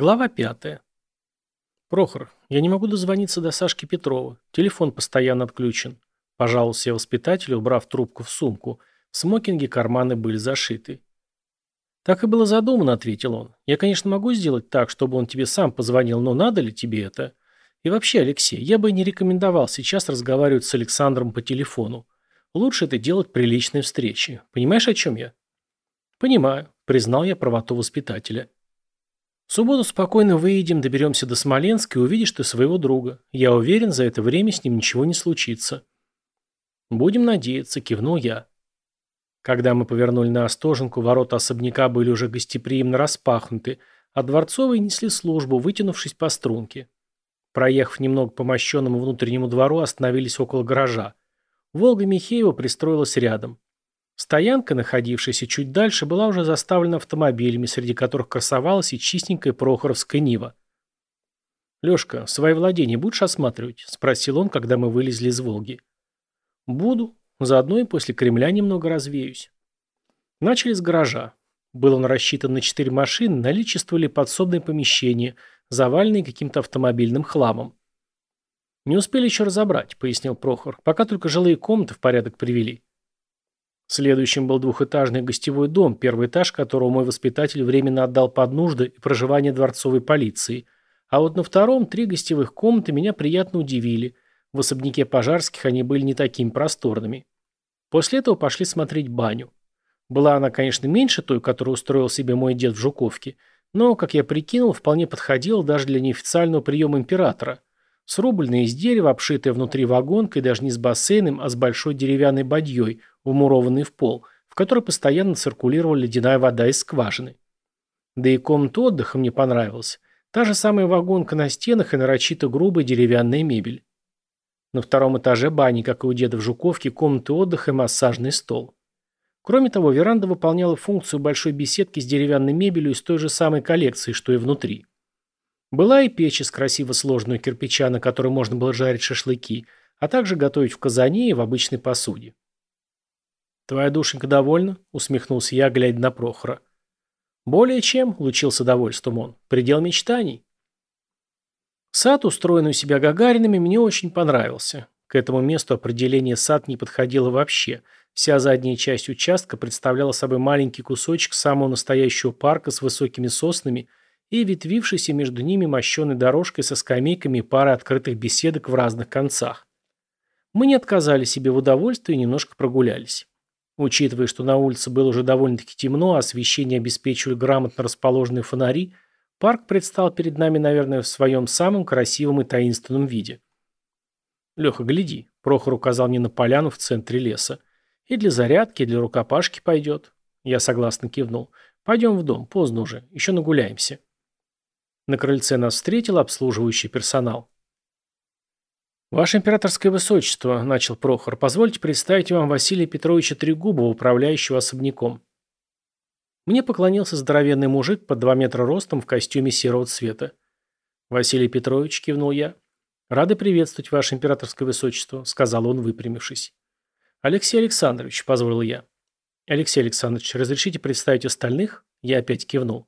Глава пятая. «Прохор, я не могу дозвониться до Сашки Петрова. Телефон постоянно отключен». Пожаловался я воспитателю, убрав трубку в сумку. В смокинге карманы были зашиты. «Так и было задумано», — ответил он. «Я, конечно, могу сделать так, чтобы он тебе сам позвонил, но надо ли тебе это? И вообще, Алексей, я бы не рекомендовал сейчас разговаривать с Александром по телефону. Лучше это делать при личной встрече. Понимаешь, о чем я?» «Понимаю», — признал я правоту воспитателя. В субботу спокойно выедем, доберемся до Смоленска и увидишь ты своего друга. Я уверен, за это время с ним ничего не случится. Будем надеяться, кивнул я. Когда мы повернули на Остоженку, ворота особняка были уже гостеприимно распахнуты, а дворцовые несли службу, вытянувшись по струнке. Проехав немного по мощенному внутреннему двору, остановились около гаража. Волга Михеева пристроилась рядом. Стоянка, находившаяся чуть дальше, была уже заставлена автомобилями, среди которых красовалась и чистенькая Прохоровская Нива. «Лешка, свои владения будешь осматривать?» – спросил он, когда мы вылезли из «Волги». «Буду. Заодно и после Кремля немного развеюсь». Начали с гаража. Был он рассчитан на четыре машины, наличествовали подсобные помещения, заваленные каким-то автомобильным хламом. «Не успели еще разобрать», – пояснил Прохор, – «пока только жилые комнаты в порядок привели». Следующим был двухэтажный гостевой дом, первый этаж которого мой воспитатель временно отдал под нужды и проживание дворцовой полиции. А вот на втором три гостевых комнаты меня приятно удивили. В особняке пожарских они были не такими просторными. После этого пошли смотреть баню. Была она, конечно, меньше той, которую устроил себе мой дед в Жуковке, но, как я прикинул, вполне подходила даже для неофициального приема императора. Срубленная из дерева, обшитая внутри вагонкой, даже не с бассейном, а с большой деревянной бадьей, вмурованный в пол, в которой постоянно циркулировала ледяная вода из скважины. Да и комната отдыха мне понравилась. Та же самая вагонка на стенах и нарочито грубая деревянная мебель. На втором этаже бани, как и у деда в Жуковке, комнаты отдыха и массажный стол. Кроме того, веранда выполняла функцию большой беседки с деревянной мебелью из той же самой коллекции, что и внутри. Была и печь из красиво сложного кирпича, на которой можно было жарить шашлыки, а также готовить в казане и в обычной посуде. «Твоя душенька довольна?» – усмехнулся я, глядя на Прохора. «Более чем», – лучился довольством он, – «предел мечтаний». Сад, устроенный у себя Гагаринами, мне очень понравился. К этому месту определение сад не подходило вообще. Вся задняя часть участка представляла собой маленький кусочек самого настоящего парка с высокими соснами и ветвившейся между ними мощеной дорожкой со скамейками и парой открытых беседок в разных концах. Мы не отказали себе в удовольствии и немножко прогулялись. Учитывая, что на улице было уже довольно-таки темно, а освещение обеспечивали грамотно расположенные фонари, парк предстал перед нами, наверное, в своем самом красивом и таинственном виде. «Леха, гляди», — Прохор указал мне на поляну в центре леса. «И для зарядки, и для рукопашки пойдет». Я согласно кивнул. «Пойдем в дом, поздно уже, еще нагуляемся». На крыльце нас встретил обслуживающий персонал. «Ваше императорское высочество», – начал Прохор, – «позвольте представить вам Василия Петровича Трегубова, управляющего особняком». Мне поклонился здоровенный мужик под два метра ростом в костюме серого цвета. «Василий Петрович», – кивнул я. «Рады приветствовать, ваше императорское высочество», – сказал он, выпрямившись. «Алексей Александрович», – позволил я. «Алексей Александрович, разрешите представить остальных?» Я опять кивнул.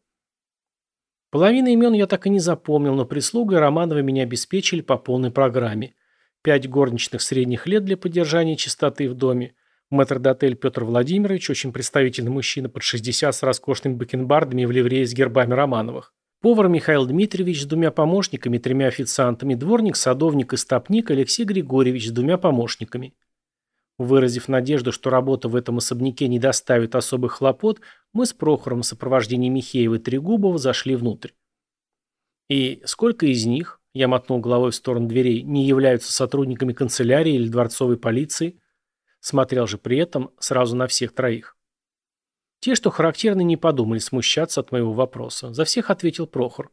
Половину имен я так и не запомнил, но прислуга и Романовы меня обеспечили по полной программе. Пять горничных средних лет для поддержания чистоты в доме. Мэтр-дотель Петр Владимирович, очень представительный мужчина под 60 с роскошными бакенбардами в ливрее с гербами Романовых. Повар Михаил Дмитриевич с двумя помощниками, тремя официантами, дворник, садовник и стопник Алексей Григорьевич с двумя помощниками. Выразив надежду, что работа в этом особняке не доставит особых хлопот, мы с Прохором в сопровождении Михеева и Трегубова зашли внутрь. «И сколько из них?» Я мотнул головой в сторону дверей. Не являются сотрудниками канцелярии или дворцовой полиции? Смотрел же при этом сразу на всех троих. Те, что характерны, не подумали смущаться от моего вопроса. За всех ответил Прохор.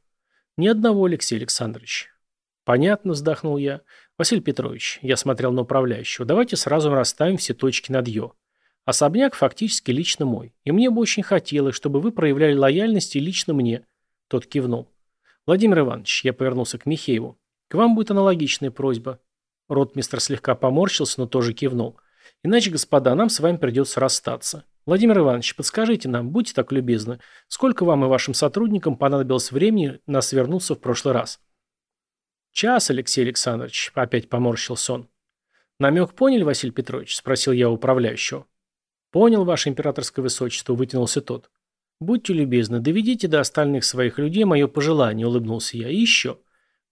Ни одного, Алексей Александрович. Понятно, вздохнул я. Василий Петрович, я смотрел на управляющего. Давайте сразу расставим все точки над «ё». Особняк фактически лично мой. И мне бы очень хотелось, чтобы вы проявляли лояльность и лично мне. Тот кивнул. «Владимир Иванович», я повернулся к Михееву, — «к вам будет аналогичная просьба». Ротмистр слегка поморщился, но тоже кивнул. «Иначе, господа, нам с вами придется расстаться. Владимир Иванович, подскажите нам, будьте так любезны, сколько вам и вашим сотрудникам понадобилось времени нас вернуться в прошлый раз? Час, Алексей Александрович, опять поморщился он. Намек поняли, Василий Петрович? Спросил я управляющего. Понял, ваше императорское высочество, вытянулся тот. Будьте любезны, доведите до остальных своих людей мое пожелание, улыбнулся я. И еще.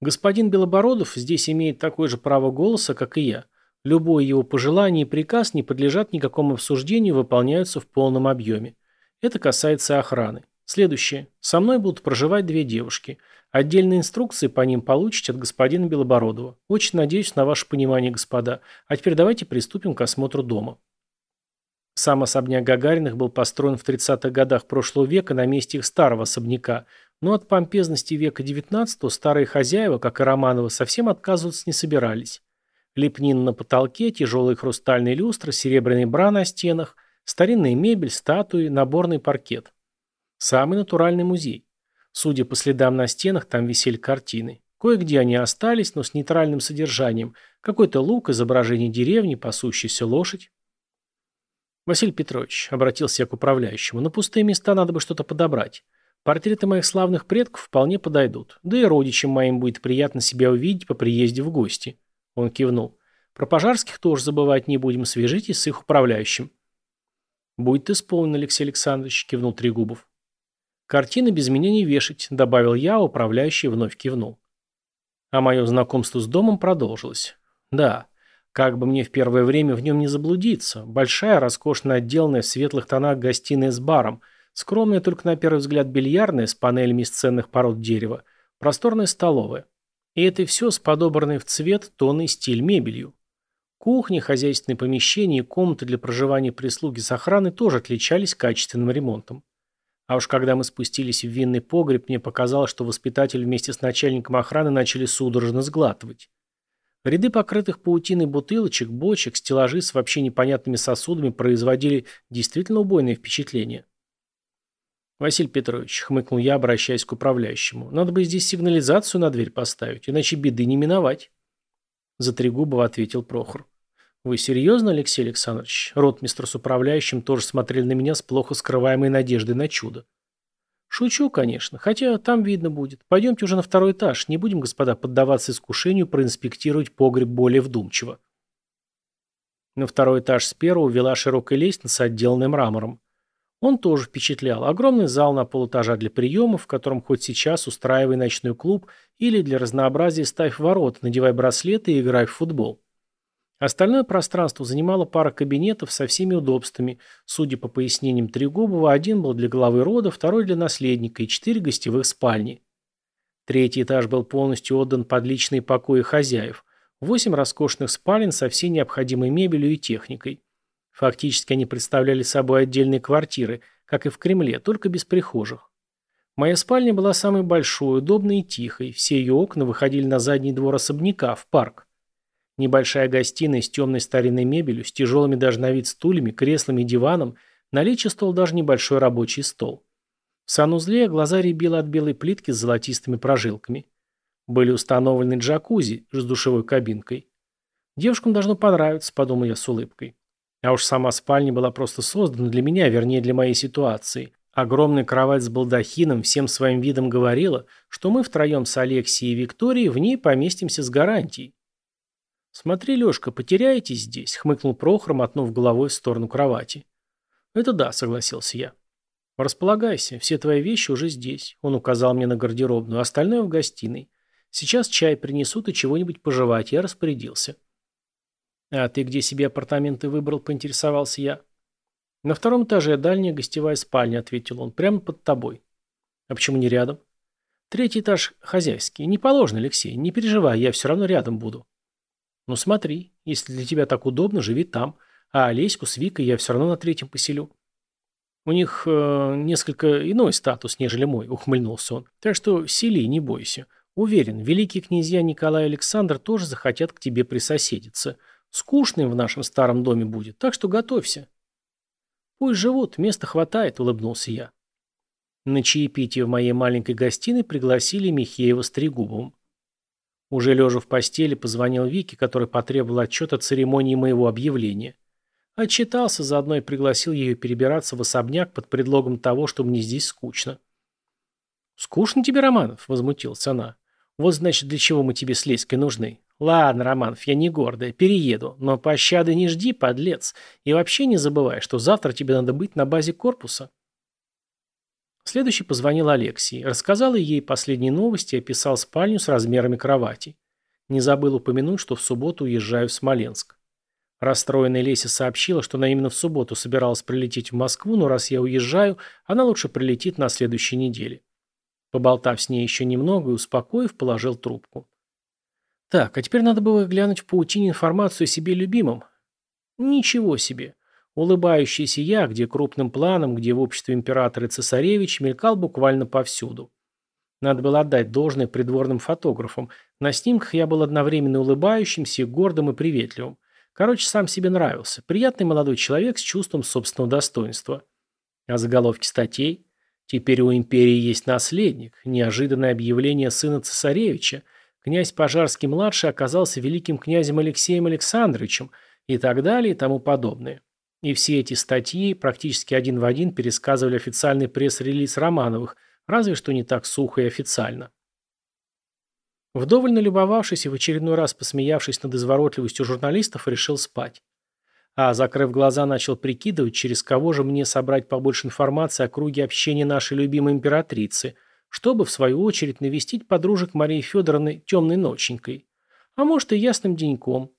Господин Белобородов здесь имеет такое же право голоса, как и я. Любое его пожелание и приказ не подлежат никакому обсуждению выполняются в полном объеме. Это касается охраны. Следующее. Со мной будут проживать две девушки. Отдельные инструкции по ним получите от господина Белобородова. Очень надеюсь на ваше понимание, господа. А теперь давайте приступим к осмотру дома. Сам особняк Гагариных был построен в 30-х годах прошлого века на месте их старого особняка, но от помпезности века XIX старые хозяева, как и Романовы, совсем отказываться не собирались. Лепнина на потолке, тяжелые хрустальные люстры, серебряные бра на стенах, старинная мебель, статуи, наборный паркет. Самый натуральный музей. Судя по следам на стенах, там висели картины. Кое-где они остались, но с нейтральным содержанием. Какой-то лук, изображение деревни, пасущаяся лошадь. Василий Петрович, обратился я к управляющему, на пустые места надо бы что-то подобрать. Портреты моих славных предков вполне подойдут. Да и родичам моим будет приятно себя увидеть по приезде в гости. Он кивнул. Про пожарских тоже забывать не будем, свяжитесь с их управляющим. Будет исполнен, Алексей Александрович, кивнул Трегубов. Картины без меня не вешать, добавил я, а управляющий вновь кивнул. А мое знакомство с домом продолжилось. Да, как бы мне в первое время в нем не заблудиться. Большая, роскошно отделанная в светлых тонах гостиная с баром, скромная только на первый взгляд бильярдная с панелями из ценных пород дерева, просторная столовая. И это все с подобранной в цвет, тон и стиль мебелью. Кухни, хозяйственные помещения и комнаты для проживания прислуги с охраной тоже отличались качественным ремонтом. А уж когда мы спустились в винный погреб, мне показалось, что воспитатель вместе с начальником охраны начали судорожно сглатывать. Ряды покрытых паутиной бутылочек, бочек, стеллажи с вообще непонятными сосудами производили действительно убойное впечатление. «Василий Петрович», — хмыкнул я, обращаясь к управляющему, — «надо бы здесь сигнализацию на дверь поставить, иначе беды не миновать». За Трегубова ответил Прохор. «Вы серьезно, Алексей Александрович?» Ротмистр с управляющим тоже смотрели на меня с плохо скрываемой надеждой на чудо. «Шучу, конечно, хотя там видно будет. Пойдемте уже на второй этаж, не будем, господа, поддаваться искушению проинспектировать погреб более вдумчиво». На второй этаж с первого вела широкая лестница, отделанная мрамором. Он тоже впечатлял. Огромный зал на полутажа для приемов, в котором хоть сейчас устраивай ночной клуб или для разнообразия ставь ворот, надевай браслеты и играй в футбол. Остальное пространство занимало пара кабинетов со всеми удобствами. Судя по пояснениям Трегубова, один был для главы рода, второй для наследника и четыре гостевых спальни. Третий этаж был полностью отдан под личные покои хозяев. Восемь роскошных спален со всей необходимой мебелью и техникой. Фактически они представляли собой отдельные квартиры, как и в Кремле, только без прихожих. Моя спальня была самой большой, удобной и тихой. Все ее окна выходили на задний двор особняка, в парк. Небольшая гостиная с темной старинной мебелью, с тяжелыми даже на вид стульями, креслами и диваном, наличествовал даже небольшой рабочий стол. В санузле глаза рябило от белой плитки с золотистыми прожилками. Были установлены джакузи с душевой кабинкой. Девушкам должно понравиться, подумал я с улыбкой. А уж сама спальня была просто создана для меня, вернее, для моей ситуации. Огромная кровать с балдахином всем своим видом говорила, что мы втроем с Алексией и Викторией в ней поместимся с гарантией. «Смотри, Лешка, потеряетесь здесь», — хмыкнул Прохор, мотнув головой в сторону кровати. «Это да», — согласился я. «Располагайся, все твои вещи уже здесь», — он указал мне на гардеробную, остальное в гостиной. «Сейчас чай принесут и чего-нибудь пожевать, я распорядился». «А ты где себе апартаменты выбрал?» – поинтересовался я. «На втором этаже дальняя гостевая спальня», – ответил он, – «прямо под тобой». «А почему не рядом?» «Третий этаж хозяйский. Не положено, Алексей. Не переживай, я все равно рядом буду». «Ну смотри, если для тебя так удобно, живи там. А Олеську с Викой я все равно на третьем поселю». «У них э, несколько иной статус, нежели мой», — ухмыльнулся он. «Так что сели, не бойся. Уверен, великие князья Николай и Александр тоже захотят к тебе присоседиться. Скучным в нашем старом доме будет, так что готовься. Пусть живут, места хватает, улыбнулся я. На чаепитие в моей маленькой гостиной пригласили Михеева с Трегубовым. Уже лежа в постели, позвонил Вике, который потребовал отчет о церемонии моего объявления. Отчитался, заодно и пригласил ее перебираться в особняк под предлогом того, что мне здесь скучно. «Скучно тебе, Романов?» – возмутилась она. «Вот значит, для чего мы тебе с Леськой нужны. Ладно, Романов, я не гордая, перееду, но пощады не жди, подлец. И вообще не забывай, что завтра тебе надо быть на базе корпуса». Следующий позвонил Алексии, рассказал ей последние новости и описал спальню с размерами кровати. Не забыл упомянуть, что в субботу уезжаю в Смоленск. Расстроенная Леся сообщила, что она именно в субботу собиралась прилететь в Москву, но раз я уезжаю, она лучше прилетит на следующей неделе. Поболтав с ней еще немного и успокоив, положил трубку. Так, а теперь надо было глянуть в паутине информацию о себе любимом. Ничего себе. Улыбающийся я, где крупным планом, где в обществе императора и цесаревич, мелькал буквально повсюду. Надо было отдать должное придворным фотографам. На снимках я был одновременно улыбающимся, гордым и приветливым. Короче, сам себе нравился. Приятный молодой человек с чувством собственного достоинства. А заголовки статей? Теперь у империи есть наследник. Неожиданное объявление сына цесаревича. Князь Пожарский-младший оказался великим князем Алексеем Александровичем и так далее и тому подобное. И все эти статьи практически один в один пересказывали официальный пресс-релиз Романовых, разве что не так сухо и официально. Вдоволь налюбовавшись и в очередной раз посмеявшись над изворотливостью журналистов, решил спать. А, закрыв глаза, начал прикидывать, через кого же мне собрать побольше информации о круге общения нашей любимой императрицы, чтобы, в свою очередь, навестить подружек Марии Федоровны темной ноченькой. А может и ясным деньком.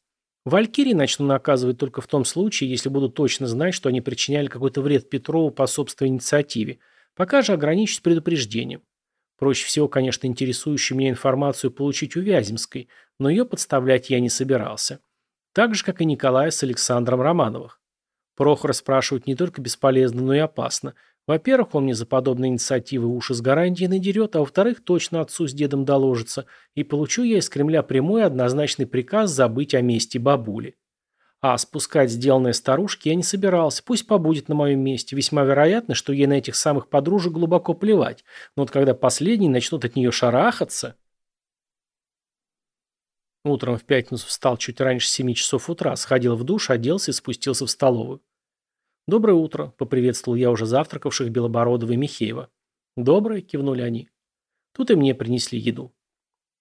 Валькирии начну наказывать только в том случае, если буду точно знать, что они причиняли какой-то вред Петрову по собственной инициативе. Пока же ограничусь предупреждением. Проще всего, конечно, интересующую меня информацию получить у Вяземской, но ее подставлять я не собирался. Так же, как и Николая с Александром Романовых. Прохора спрашивать не только бесполезно, но и опасно. Во-первых, он мне за подобные инициативы уши с гарантией надерет, а во-вторых, точно отцу с дедом доложится, и получу я из Кремля прямой однозначный приказ забыть о месте бабули. А спускать сделанное старушке я не собирался, пусть побудет на моем месте. Весьма вероятно, что ей на этих самых подружек глубоко плевать, но вот когда последние начнут от нее шарахаться... Утром в пятницу встал чуть раньше семи часов утра, сходил в душ, оделся и спустился в столовую. «Доброе утро», — поприветствовал я уже завтракавших Белобородова и Михеева. «Доброе», — кивнули они. Тут и мне принесли еду.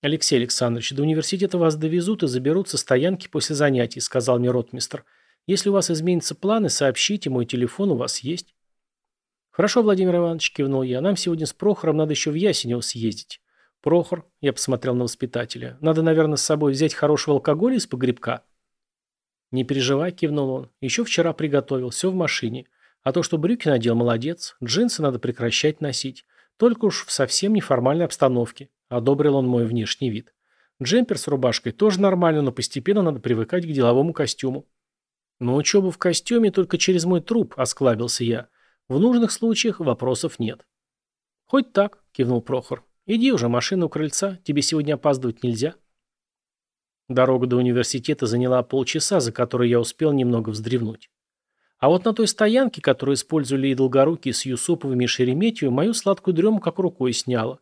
«Алексей Александрович, до университета вас довезут и заберут со стоянки после занятий», — сказал мне ротмистр. «Если у вас изменятся планы, сообщите, мой телефон у вас есть». «Хорошо, Владимир Иванович», — кивнул я. «Нам сегодня с Прохором надо еще в Ясенево съездить». «Прохор», — я посмотрел на воспитателя, — «надо, наверное, с собой взять хорошего алкоголя из погребка». «Не переживай», – кивнул он. «Еще вчера приготовил, все в машине. А то, что брюки надел, молодец. Джинсы надо прекращать носить. Только уж в совсем неформальной обстановке», – одобрил он мой внешний вид. «Джемпер с рубашкой тоже нормально, но постепенно надо привыкать к деловому костюму». «Но учеба в костюме только через мой труп», – осклабился я. «В нужных случаях вопросов нет». «Хоть так», – кивнул Прохор. «Иди уже, машина у крыльца, тебе сегодня опаздывать нельзя». Дорога до университета заняла полчаса, за которые я успел немного вздревнуть. А вот на той стоянке, которую использовали и Долгорукие с Юсуповыми и Шереметьевым, мою сладкую дрему как рукой сняло.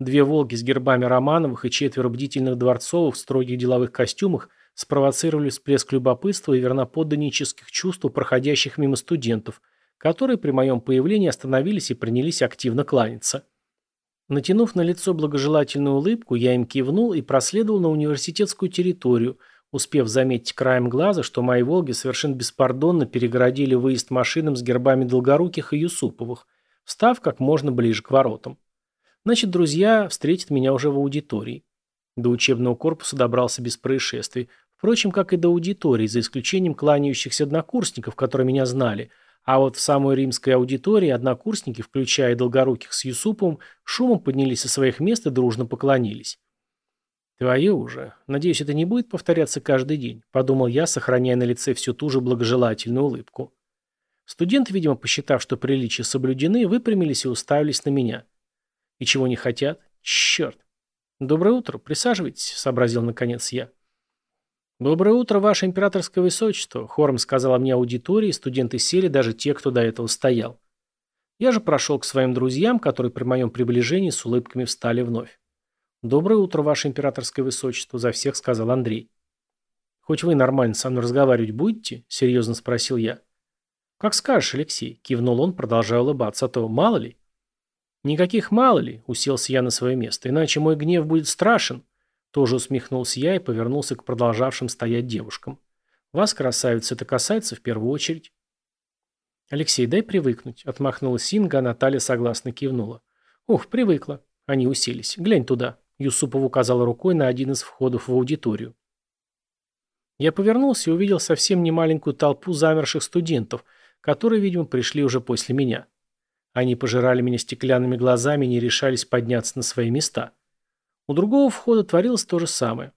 Две «Волги» с гербами Романовых и четверо бдительных дворцовых в строгих деловых костюмах спровоцировали всплеск любопытства и верноподданнических чувств проходящих мимо студентов, которые при моем появлении остановились и принялись активно кланяться. Натянув на лицо благожелательную улыбку, я им кивнул и проследовал на университетскую территорию, успев заметить краем глаза, что мои «Волги» совершенно беспардонно перегородили выезд машинам с гербами Долгоруких и Юсуповых, встав как можно ближе к воротам. Значит, друзья встретят меня уже в аудитории. До учебного корпуса добрался без происшествий, впрочем, как и до аудитории, за исключением кланяющихся однокурсников, которые меня знали – а вот в самой римской аудитории однокурсники, включая Долгоруких с Юсуповым, шумом поднялись со своих мест и дружно поклонились. «Твое уже. Надеюсь, это не будет повторяться каждый день», – подумал я, сохраняя на лице всю ту же благожелательную улыбку. Студенты, видимо, посчитав, что приличия соблюдены, выпрямились и уставились на меня. И чего не хотят? Черт. «Доброе утро. Присаживайтесь», – сообразил наконец я. «Доброе утро, ваше императорское высочество», – хором сказала мне аудитория, студенты сели, даже те, кто до этого стоял. Я же прошел к своим друзьям, которые при моем приближении с улыбками встали вновь. «Доброе утро, ваше императорское высочество», – за всех сказал Андрей. «Хоть вы нормально со мной разговаривать будете?» – серьезно спросил я. «Как скажешь, Алексей», – кивнул он, продолжая улыбаться, – «а то мало ли». «Никаких мало ли», – уселся я на свое место, – «иначе мой гнев будет страшен». Тоже усмехнулся я и повернулся к продолжавшим стоять девушкам. «Вас, красавица, это касается в первую очередь». «Алексей, дай привыкнуть», – отмахнулась Инга, а Наталья согласно кивнула. «Ух, привыкла». Они уселись. «Глянь туда». Юсупов указал рукой на один из входов в аудиторию. Я повернулся и увидел совсем немаленькую толпу замерших студентов, которые, видимо, пришли уже после меня. Они пожирали меня стеклянными глазами и не решались подняться на свои места. У другого входа творилось то же самое.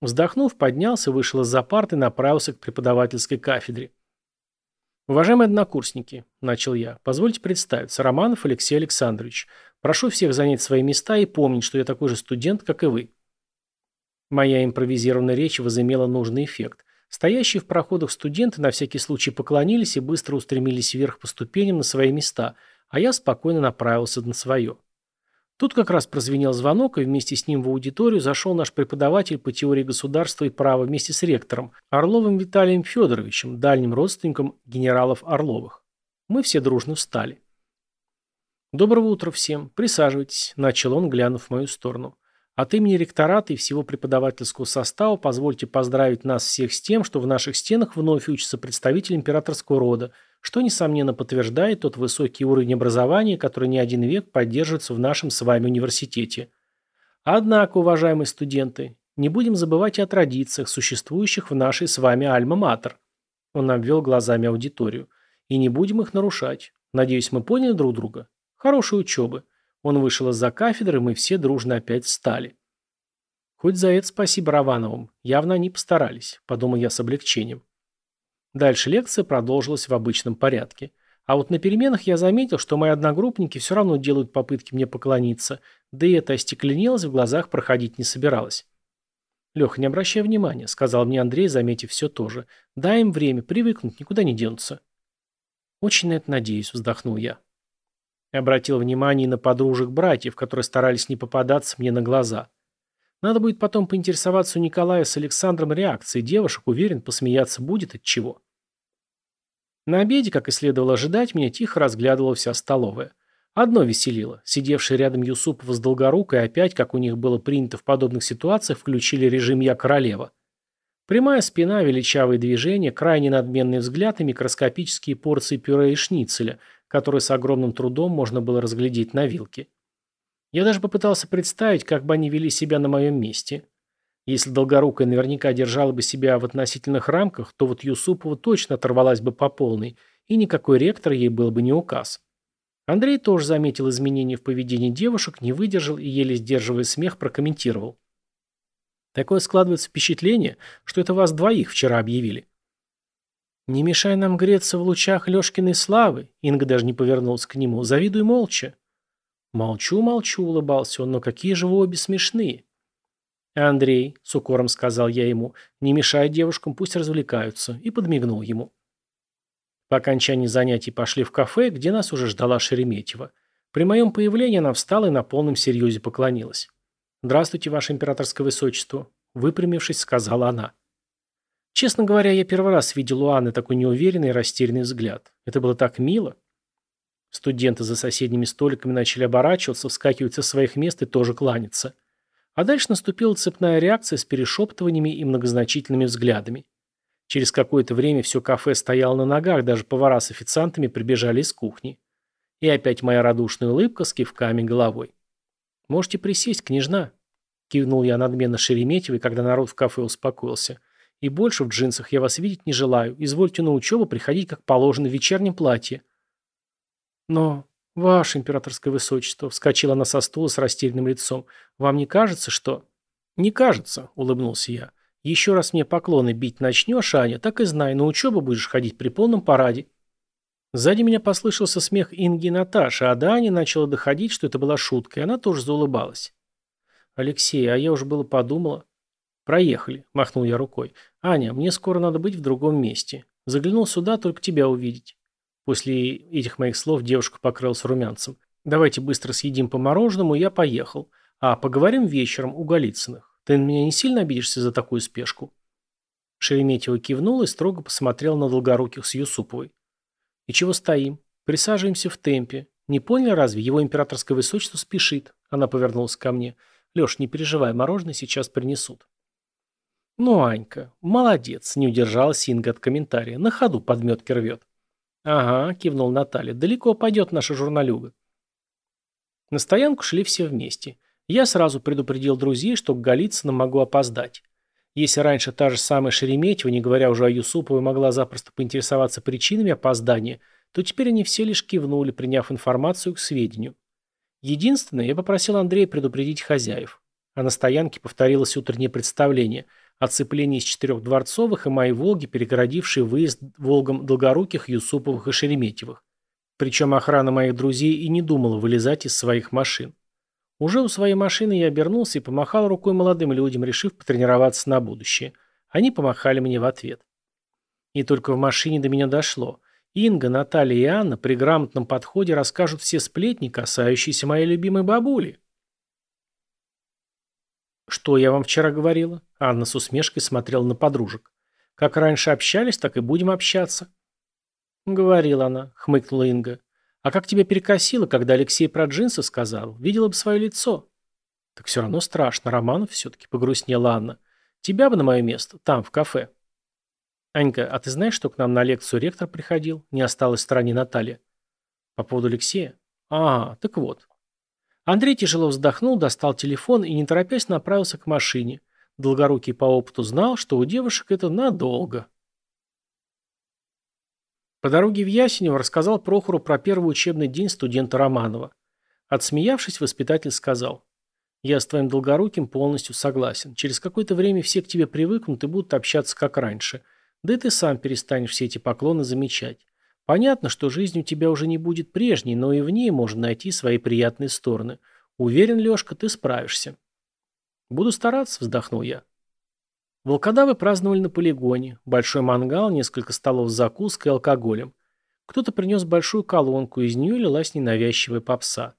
Вздохнув, поднялся, вышел из-за парты и направился к преподавательской кафедре. «Уважаемые однокурсники», – начал я, – «позвольте представиться, Романов Алексей Александрович. Прошу всех занять свои места и помнить, что я такой же студент, как и вы». Моя импровизированная речь возымела нужный эффект. Стоящие в проходах студенты на всякий случай поклонились и быстро устремились вверх по ступеням на свои места, а я спокойно направился на свое. Тут как раз прозвенел звонок, и вместе с ним в аудиторию зашел наш преподаватель по теории государства и права вместе с ректором, Орловым Виталием Федоровичем, дальним родственником генералов Орловых. Мы все дружно встали. «Доброго утра всем. Присаживайтесь», – начал он, глянув в мою сторону. «От имени ректората и всего преподавательского состава позвольте поздравить нас всех с тем, что в наших стенах вновь учится представитель императорского рода – что, несомненно, подтверждает тот высокий уровень образования, который не один век поддерживается в нашем с вами университете. Однако, уважаемые студенты, не будем забывать и о традициях, существующих в нашей с вами альма-матер. Он обвел глазами аудиторию. И не будем их нарушать. Надеюсь, мы поняли друг друга? Хорошей учебы. Он вышел из-за кафедры, и мы все дружно опять встали. Хоть за это спасибо Равановым. Явно они постарались, подумал я с облегчением. Дальше лекция продолжилась в обычном порядке. А вот на переменах я заметил, что мои одногруппники все равно делают попытки мне поклониться, да и эта остекленелость в глазах проходить не собиралась. «Леха, не обращай внимания», — сказал мне Андрей, заметив все то же. «Дай им время, привыкнуть, никуда не денутся». «Очень на это надеюсь», — вздохнул я. Обратил внимание на подружек-братьев, которые старались не попадаться мне на глаза. Надо будет потом поинтересоваться у Николая с Александром реакцией девушек, уверен, посмеяться будет от чего. На обеде, как и следовало ожидать, меня тихо разглядывала вся столовая. Одно веселило. Сидевший рядом Юсупов с Долгорукой опять, как у них было принято в подобных ситуациях, включили режим «Я королева». Прямая спина, величавые движения, крайне надменный взгляд и микроскопические порции пюре и шницеля, которые с огромным трудом можно было разглядеть на вилке. Я даже попытался представить, как бы они вели себя на моем месте. Если Долгорукая наверняка держала бы себя в относительных рамках, то вот Юсупова точно оторвалась бы по полной, и никакой ректор ей был бы не указ. Андрей тоже заметил изменения в поведении девушек, не выдержал и, еле сдерживая смех, прокомментировал. Такое складывается впечатление, что это вас двоих вчера объявили. «Не мешай нам греться в лучах Лешкиной славы», Инга даже не повернулась к нему, «завидуй молча». «Молчу, молчу», — улыбался он, — «но какие же вы обе смешные». «Андрей», — с укором сказал я ему, — «не мешай девушкам, пусть развлекаются», и подмигнул ему. По окончании занятий пошли в кафе, где нас уже ждала Шереметьева. При моем появлении она встала и на полном серьезе поклонилась. «Здравствуйте, ваше императорское высочество», — выпрямившись, сказала она. Честно говоря, я первый раз видел у Анны такой неуверенный и растерянный взгляд. Это было так мило. Студенты за соседними столиками начали оборачиваться, вскакивать со своих мест и тоже кланяться. А дальше наступила цепная реакция с перешептываниями и многозначительными взглядами. Через какое-то время все кафе стояло на ногах, даже повара с официантами прибежали из кухни. И опять моя радушная улыбка с кивками головой. «Можете присесть, княжна», — кивнул я надменно Шереметьевой, когда народ в кафе успокоился. «И больше в джинсах я вас видеть не желаю. Извольте на учебу приходить, как положено, в вечернем платье». «Но, ваше императорское высочество», — вскочила она со стула с растерянным лицом, — «вам не кажется, что...» «Не кажется», — улыбнулся я. «Еще раз мне поклоны бить начнешь, Аня, так и знай, на учебу будешь ходить при полном параде». Сзади меня послышался смех Инги и Наташи, а до начала доходить, что это была шутка, и она тоже заулыбалась. «Алексей, а я уже было подумала...» «Проехали», — махнул я рукой. «Аня, мне скоро надо быть в другом месте. Заглянул сюда только тебя увидеть. После этих моих слов девушка покрылась румянцем. «Давайте быстро съедим по мороженому, я поехал. А поговорим вечером у Голицыных. Ты на меня не сильно обидишься за такую спешку?» Шереметьево кивнул и строго посмотрел на Долгоруких с Юсуповой. «И чего стоим? Присаживаемся в темпе. Не поняли разве? Его императорское высочество спешит». Она повернулась ко мне. «Леш, не переживай, мороженое сейчас принесут». «Ну, Анька, молодец», — не удержалась Инга от комментария. «На ходу подметки рвет». «Ага», — кивнул Наталья. «Далеко пойдет наша журналюга». На стоянку шли все вместе. Я сразу предупредил друзей, что к Голицыну могу опоздать. Если раньше та же самая Шереметьева, не говоря уже о Юсуповой, могла запросто поинтересоваться причинами опоздания, то теперь они все лишь кивнули, приняв информацию к сведению. Единственное, я попросил Андрея предупредить хозяев. А на стоянке повторилось утреннее представление – оцепление из четырех дворцовых и моей «Волги», перегородившей выезд «Волгам» Долгоруких, Юсуповых и Шереметьевых. Причем охрана моих друзей и не думала вылезать из своих машин. Уже у своей машины я обернулся и помахал рукой молодым людям, решив потренироваться на будущее. Они помахали мне в ответ. И только в машине до меня дошло. Инга, Наталья и Анна при грамотном подходе расскажут все сплетни, касающиеся моей любимой бабули. «Что я вам вчера говорила?» Анна с усмешкой смотрела на подружек. «Как раньше общались, так и будем общаться». «Говорила она», — хмыкнула Инга. А как тебя перекосило, когда Алексей про джинсы сказал? Видела бы свое лицо. Так все равно страшно. Романов все-таки погрустнела Анна. Тебя бы на мое место, там, в кафе. Анька, а ты знаешь, что к нам на лекцию ректор приходил? Не осталась в стороне Наталья. По поводу Алексея? А, так вот. Андрей тяжело вздохнул, достал телефон и, не торопясь, направился к машине. Долгорукий по опыту знал, что у девушек это надолго. По дороге в Ясенево рассказал Прохору про первый учебный день студента Романова. Отсмеявшись, воспитатель сказал, «Я с твоим Долгоруким полностью согласен. Через какое-то время все к тебе привыкнут и будут общаться как раньше. Да и ты сам перестанешь все эти поклоны замечать. Понятно, что жизнь у тебя уже не будет прежней, но и в ней можно найти свои приятные стороны. Уверен, Лешка, ты справишься». «Буду стараться», — вздохнул я. Волкодавы праздновали на полигоне. Большой мангал, несколько столов с закуской и алкоголем. Кто-то принес большую колонку, из нее лилась ненавязчивая попса.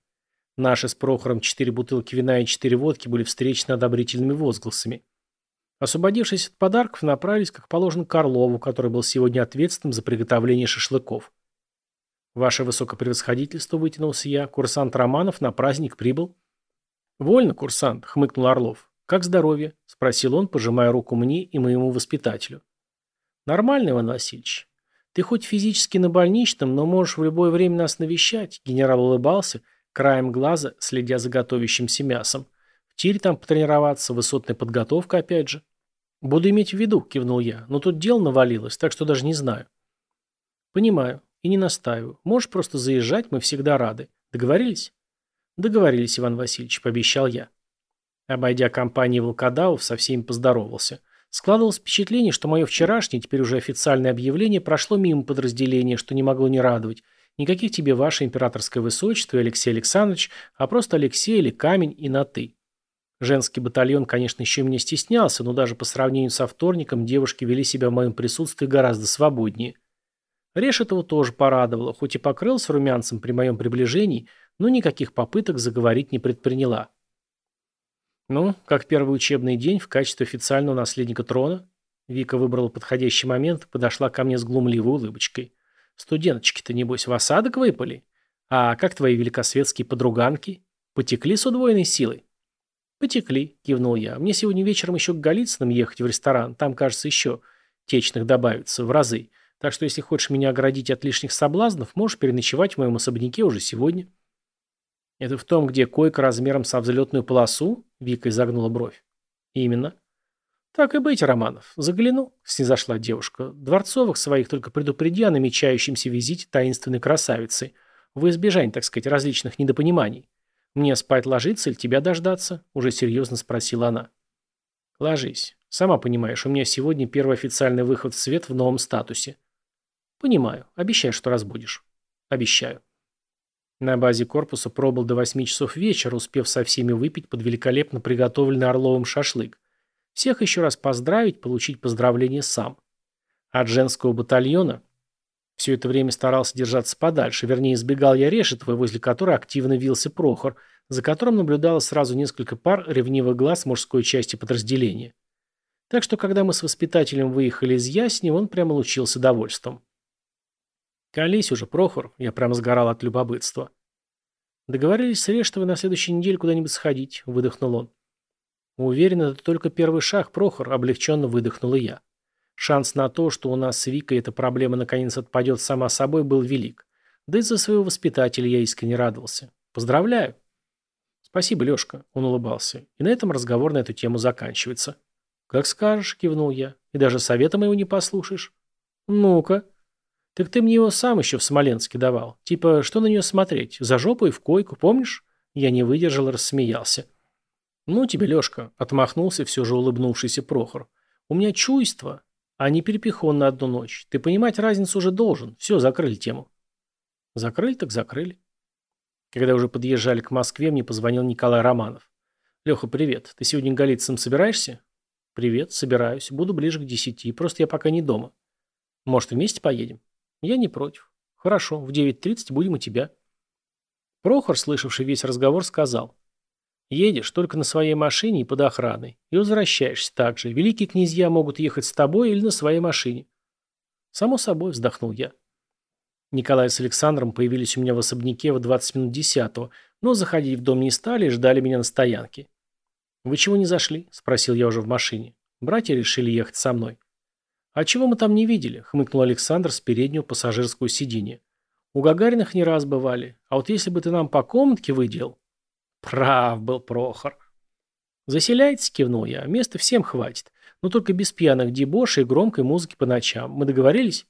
Наши с Прохором четыре бутылки вина и четыре водки были встречены одобрительными возгласами. Освободившись от подарков, направились, как положено, к Орлову, который был сегодня ответственным за приготовление шашлыков. «Ваше высокопревосходительство», — вытянулся я, — «курсант Романов на праздник прибыл». «Вольно, курсант», — хмыкнул Орлов. «Как здоровье?» – спросил он, пожимая руку мне и моему воспитателю. «Нормально, Иван Васильевич. Ты хоть физически на больничном, но можешь в любое время нас навещать», – генерал улыбался, краем глаза, следя за готовящимся мясом. «В тире там потренироваться, высотная подготовка опять же». «Буду иметь в виду», – кивнул я, – «но тут дело навалилось, так что даже не знаю». «Понимаю. И не настаиваю. Можешь просто заезжать, мы всегда рады. Договорились?» «Договорились, Иван Васильевич», – пообещал я. Обойдя компании волкодавов, со всеми поздоровался. Складывалось впечатление, что мое вчерашнее, теперь уже официальное объявление прошло мимо подразделения, что не могло не радовать. Никаких тебе ваше императорское высочество Алексей Александрович, а просто Алексей или Камень и на «ты». Женский батальон, конечно, еще меня стеснялся, но даже по сравнению со вторником девушки вели себя в моем присутствии гораздо свободнее. Решетова тоже порадовала, хоть и покрылся румянцем при моем приближении, но никаких попыток заговорить не предприняла. «Ну, как первый учебный день в качестве официального наследника трона?» Вика выбрала подходящий момент и подошла ко мне с глумливой улыбочкой. «Студенточки-то, небось, в осадок выпали? А как твои великосветские подруганки? Потекли с удвоенной силой?» «Потекли», — кивнул я. «Мне сегодня вечером еще к Голицыным ехать в ресторан. Там, кажется, еще течных добавится в разы. Так что, если хочешь меня оградить от лишних соблазнов, можешь переночевать в моем особняке уже сегодня». «Это в том, где койка размером со взлетную полосу?» Вика изогнула бровь. «Именно». «Так и быть, Романов. Загляну», — снизошла девушка. «Дворцовых своих только предупреди о намечающемся визите таинственной красавицы. В избежание, так сказать, различных недопониманий. Мне спать ложиться или тебя дождаться?» — уже серьезно спросила она. «Ложись. Сама понимаешь, у меня сегодня первый официальный выход в свет в новом статусе». «Понимаю. Обещай, что разбудишь». «Обещаю». На базе корпуса пробыл до 8 часов вечера, успев со всеми выпить под великолепно приготовленный Орловым шашлык. Всех еще раз поздравить, получить поздравления сам. От женского батальона все это время старался держаться подальше, вернее, избегал я Решетовой, возле которой активно вился Прохор, за которым наблюдалось сразу несколько пар ревнивых глаз мужской части подразделения. Так что, когда мы с воспитателем выехали из Ясни, он прямо лучился довольством. «Колись уже, Прохор», я прямо сгорал от любопытства. «Договорились с Рештовой на следующей неделе куда-нибудь сходить», — выдохнул он. «Уверен, это только первый шаг, Прохор», — облегченно выдохнула я. Шанс на то, что у нас с Викой эта проблема наконец отпадет сама собой, был велик. Да и за своего воспитателя я искренне радовался. «Поздравляю!» «Спасибо, Лешка», — он улыбался. И на этом разговор на эту тему заканчивается. «Как скажешь», — кивнул я. «И даже совета моего не послушаешь». «Ну-ка», так ты мне его сам еще в Смоленске давал. Типа, что на нее смотреть? За жопу и в койку, помнишь? Я не выдержал рассмеялся. Ну тебе, Лешка, отмахнулся все же улыбнувшийся Прохор. У меня чуйство, а не перепихон на одну ночь. Ты понимать разницу уже должен. Все, закрыли тему. Закрыли так закрыли. Когда уже подъезжали к Москве, мне позвонил Николай Романов. Леха, привет. Ты сегодня Голицыным собираешься? Привет, собираюсь. Буду ближе к десяти. Просто я пока не дома. Может, вместе поедем? Я не против. Хорошо, в 9.30 будем у тебя. Прохор, слышавший весь разговор, сказал. Едешь только на своей машине и под охраной. И возвращаешься так же. Великие князья могут ехать с тобой или на своей машине. Само собой, вздохнул я. Николай с Александром появились у меня в особняке в 20 минут десятого, но заходить в дом не стали и ждали меня на стоянке. «Вы чего не зашли?» – спросил я уже в машине. Братья решили ехать со мной. «А чего мы там не видели?» – хмыкнул Александр с переднего пассажирского сиденья. «У Гагариных не раз бывали. А вот если бы ты нам по комнатке выделил...» «Прав был Прохор». «Заселяйтесь», – кивнул я. «Места всем хватит. Но только без пьяных дебошей и громкой музыки по ночам. Мы договорились?»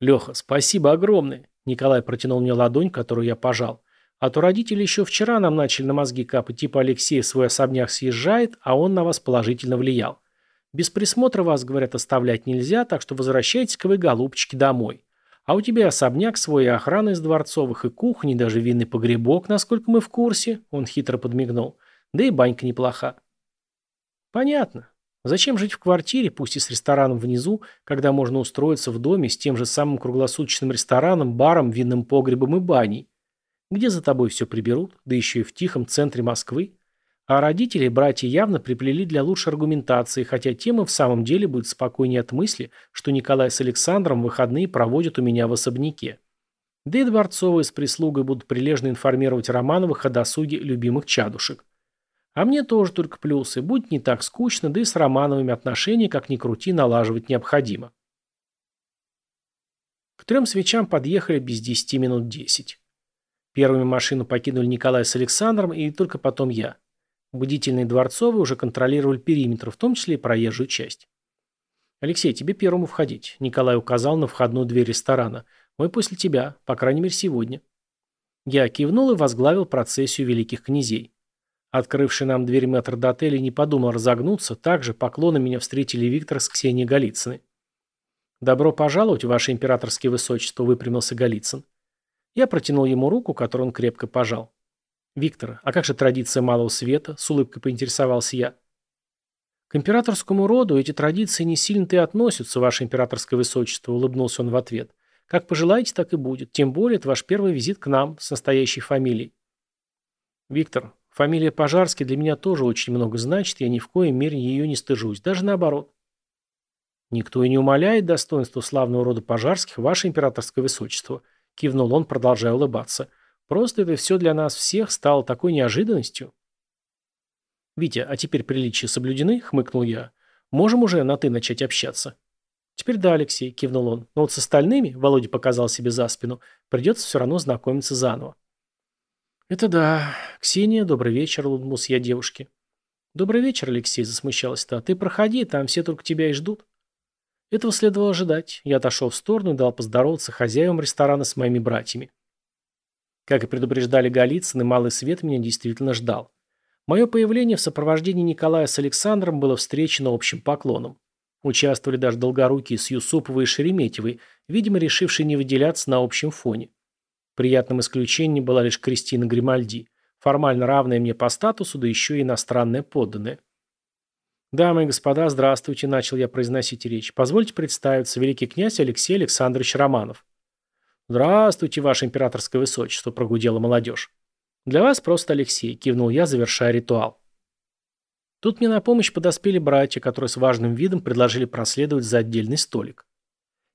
«Леха, спасибо огромное!» Николай протянул мне ладонь, которую я пожал. «А то родители еще вчера нам начали на мозги капать, типа Алексей в свой особняк съезжает, а он на вас положительно влиял. Без присмотра вас, говорят, оставлять нельзя, так что возвращайтесь-ка вы, голубчики, домой. А у тебя особняк свой, и охрана из дворцовых, и кухни, даже винный погребок, насколько мы в курсе. Он хитро подмигнул. Да и банька неплоха. Понятно. Зачем жить в квартире, пусть и с рестораном внизу, когда можно устроиться в доме с тем же самым круглосуточным рестораном, баром, винным погребом и баней? Где за тобой все приберут, да еще и в тихом центре Москвы? А родители братья явно приплели для лучшей аргументации, хотя тема в самом деле будет спокойнее от мысли, что Николай с Александром выходные проводят у меня в особняке. Да и дворцовые с прислугой будут прилежно информировать Романовых о досуге любимых чадушек. А мне тоже только плюсы. Будет не так скучно, да и с Романовыми отношения, как ни крути, налаживать необходимо. К трем свечам подъехали без десяти минут десять. Первыми машину покинули Николай с Александром, и только потом я. Бдительные дворцовые уже контролировали периметр, в том числе и проезжую часть. «Алексей, тебе первому входить», – Николай указал на входную дверь ресторана. «Мы после тебя, по крайней мере, сегодня». Я кивнул и возглавил процессию великих князей. Открывший нам дверь мэтр до отеля не подумал разогнуться, также поклоны меня встретили Виктор с Ксенией Голицыной. «Добро пожаловать, ваше императорское высочество», – выпрямился Голицын. Я протянул ему руку, которую он крепко пожал. «Виктор, а как же традиция малого света?» – с улыбкой поинтересовался я. «К императорскому роду эти традиции не сильно-то и относятся, ваше императорское высочество», – улыбнулся он в ответ. «Как пожелаете, так и будет. Тем более, это ваш первый визит к нам с настоящей фамилией». «Виктор, фамилия Пожарский для меня тоже очень много значит, я ни в коей мере ее не стыжусь, даже наоборот». «Никто и не умаляет достоинства славного рода Пожарских, ваше императорское высочество», – кивнул он, продолжая улыбаться – Просто это все для нас всех стало такой неожиданностью. «Витя, а теперь приличия соблюдены?» — хмыкнул я. «Можем уже на «ты» начать общаться?» «Теперь да, Алексей», — кивнул он. «Но вот с остальными, — Володя показал себе за спину, — придется все равно знакомиться заново». «Это да. Ксения, добрый вечер», — улыбнулся я девушке. «Добрый вечер, Алексей», — засмущалась та. «Ты проходи, там все только тебя и ждут». Этого следовало ожидать. Я отошел в сторону и дал поздороваться хозяевам ресторана с моими братьями. Как и предупреждали Голицын, малый свет меня действительно ждал. Мое появление в сопровождении Николая с Александром было встречено общим поклоном. Участвовали даже Долгорукие с Юсуповой и Шереметьевой, видимо, решившие не выделяться на общем фоне. Приятным исключением была лишь Кристина Гримальди, формально равная мне по статусу, да еще и иностранная подданная. «Дамы и господа, здравствуйте», – начал я произносить речь. «Позвольте представиться, великий князь Алексей Александрович Романов». «Здравствуйте, ваше императорское высочество», – прогудела молодежь. «Для вас просто Алексей», – кивнул я, завершая ритуал. Тут мне на помощь подоспели братья, которые с важным видом предложили проследовать за отдельный столик.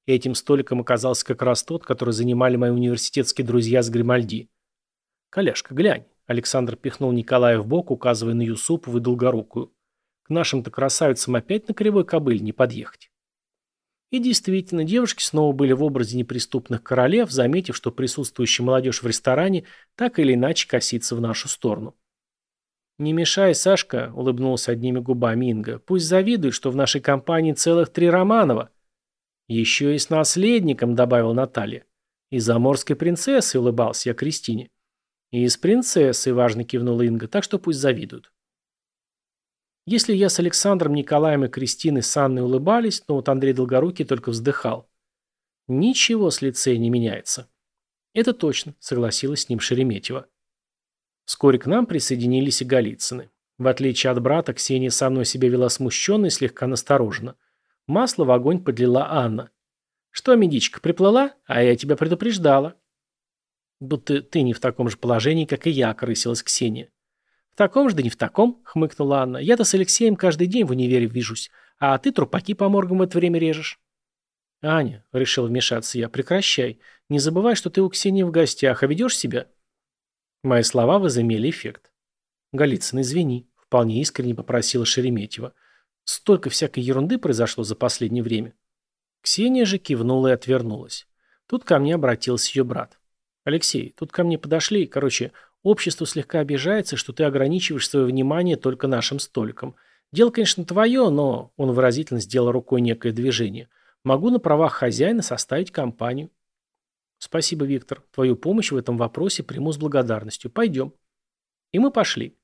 Этим столиком оказался как раз тот, который занимали мои университетские друзья с Гримальди. «Коляшка, глянь!» Александр пихнул Николая в бок, указывая на Юсупову и Долгорукую. «К нашим-то красавицам опять на кривой кобыль не подъехать». И действительно, девушки снова были в образе неприступных королев, заметив, что присутствующая молодежь в ресторане так или иначе косится в нашу сторону. «Не мешай, Сашка», — улыбнулся одними губами Инга. «Пусть завидует, что в нашей компании целых три Романова». «Еще и с наследником», — добавил Наталья. «И заморской принцессой», — улыбался я Кристине. «И с принцессой», — важно кивнула Инга, — «так что пусть завидуют». Если я с Александром, Николаем и Кристиной с Анной улыбались, то вот Андрей Долгорукий только вздыхал. Ничего с лицея не меняется. Это точно, согласилась с ним Шереметьева. Вскоре к нам присоединились и Голицыны. В отличие от брата, Ксения со мной себя вела смущенно и слегка настороженно. Масло в огонь подлила Анна. «Что, медичка, приплыла? А я тебя предупреждала». «Будто ты не в таком же положении, как и я», — крысилась Ксения таком же, да не в таком», — хмыкнула Анна. «Я-то с Алексеем каждый день в универе вижусь, а ты трупаки по моргам в это время режешь». «Аня», — решил вмешаться я, — «прекращай. Не забывай, что ты у Ксении в гостях, а ведешь себя». Мои слова возымели эффект. «Голицын, извини», — вполне искренне попросила Шереметьева. «Столько всякой ерунды произошло за последнее время». Ксения же кивнула и отвернулась. Тут ко мне обратился ее брат. «Алексей, тут ко мне подошли, короче, Общество слегка обижается, что ты ограничиваешь свое внимание только нашим столиком. Дело, конечно, твое, но...» Он выразительно сделал рукой некое движение. «Могу на правах хозяина составить компанию». «Спасибо, Виктор. Твою помощь в этом вопросе приму с благодарностью. Пойдем». И мы пошли.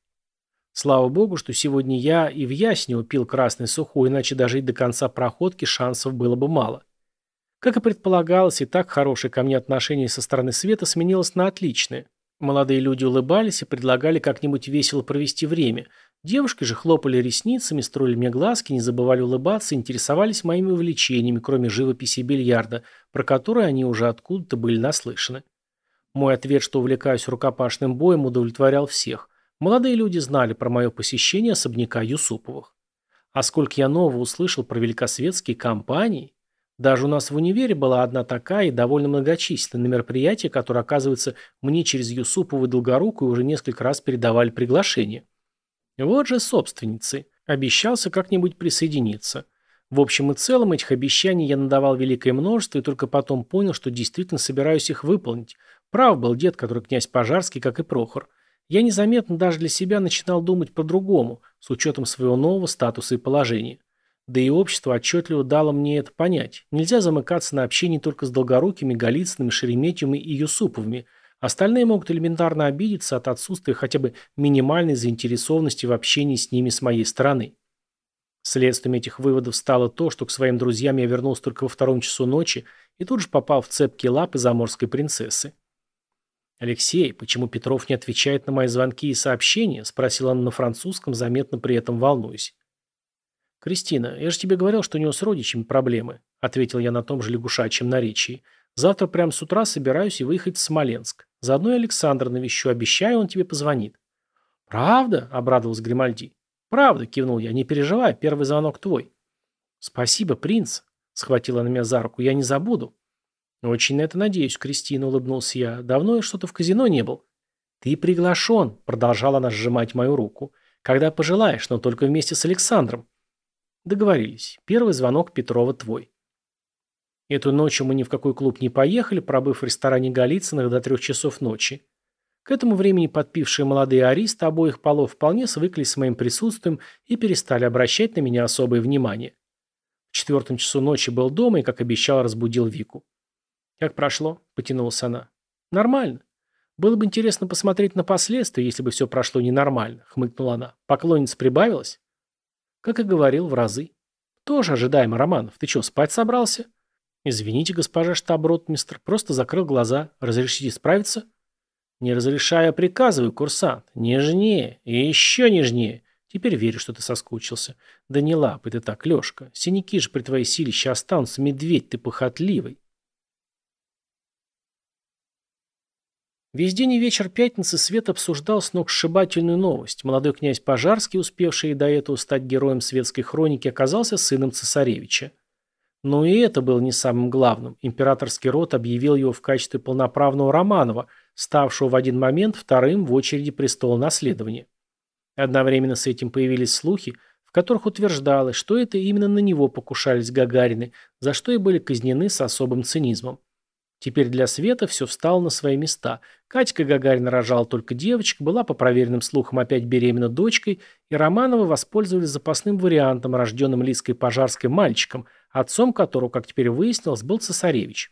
Слава богу, что сегодня я и в Ясне пил красный сухой, иначе дожить до конца проходки шансов было бы мало. Как и предполагалось, и так хорошее ко мне отношение со стороны света сменилось на отличное. Молодые люди улыбались и предлагали как-нибудь весело провести время. Девушки же хлопали ресницами, строили мне глазки, не забывали улыбаться, интересовались моими увлечениями, кроме живописи и бильярда, про которые они уже откуда-то были наслышаны. Мой ответ, что увлекаюсь рукопашным боем, удовлетворял всех. Молодые люди знали про мое посещение особняка Юсуповых. А сколько я нового услышал про великосветские компании. Даже у нас в универе была одна такая и довольно многочисленная мероприятие, которое, оказывается, мне через Юсупову и Долгорукую уже несколько раз передавали приглашение. Вот же собственницы. Обещался как-нибудь присоединиться. В общем и целом этих обещаний я надавал великое множество и только потом понял, что действительно собираюсь их выполнить. Прав был дед, который князь Пожарский, как и Прохор. Я незаметно даже для себя начинал думать по-другому, с учетом своего нового статуса и положения. Да и общество отчетливо дало мне это понять. Нельзя замыкаться на общении только с Долгорукими, Голицыными, Шереметьевыми и Юсуповыми. Остальные могут элементарно обидеться от отсутствия хотя бы минимальной заинтересованности в общении с ними с моей стороны. Следствием этих выводов стало то, что к своим друзьям я вернулся только во втором часу ночи и тут же попал в цепкие лапы заморской принцессы. «Алексей, почему Петров не отвечает на мои звонки и сообщения?» – спросила она на французском, заметно при этом волнуясь. «Кристина, я же тебе говорил, что у него с родичами проблемы», ответил я на том же лягушачьем наречии. «Завтра прямо с утра собираюсь и выехать в Смоленск. Заодно и Александр навещу, обещаю, он тебе позвонит». «Правда?» – обрадовался Гримальди. «Правда», – кивнул я, – «не переживай, первый звонок твой». «Спасибо, принц», – схватила на меня за руку, – «я не забуду». «Очень на это надеюсь, Кристина», – улыбнулся я. «Давно я что-то в казино не был». «Ты приглашен», – продолжала она сжимать мою руку. «Когда пожелаешь, но только вместе с Александром». Договорились. Первый звонок Петрова твой. Эту ночью мы ни в какой клуб не поехали, пробыв в ресторане Голицыных до трех часов ночи. К этому времени подпившие молодые аристы обоих полов вполне свыклись с моим присутствием и перестали обращать на меня особое внимание. В четвертом часу ночи был дома и, как обещал, разбудил Вику. «Как прошло?» – потянулась она. «Нормально. Было бы интересно посмотреть на последствия, если бы все прошло ненормально», – хмыкнула она. «Поклонница прибавилась?» Как и говорил, в разы. Тоже ожидаемо, Романов. Ты что, спать собрался? Извините, госпожа штаб-ротмистр, просто закрыл глаза. Разрешите справиться? Не разрешаю, а приказываю, курсант. Нежнее. И еще нежнее. Теперь верю, что ты соскучился. Да не лапай ты так, Лешка. Синяки же при твоей силе сейчас останутся. Медведь ты похотливый. Весь день и вечер пятницы Свет обсуждал сногсшибательную новость. Молодой князь Пожарский, успевший до этого стать героем светской хроники, оказался сыном цесаревича. Но и это было не самым главным. Императорский род объявил его в качестве полноправного Романова, ставшего в один момент вторым в очереди престола наследования. Одновременно с этим появились слухи, в которых утверждалось, что это именно на него покушались Гагарины, за что и были казнены с особым цинизмом. Теперь для Света все встало на свои места. Катька Гагарина рожала только девочек, была по проверенным слухам опять беременна дочкой, и Романовы воспользовались запасным вариантом, рожденным Лиской Пожарской мальчиком, отцом которого, как теперь выяснилось, был цесаревич.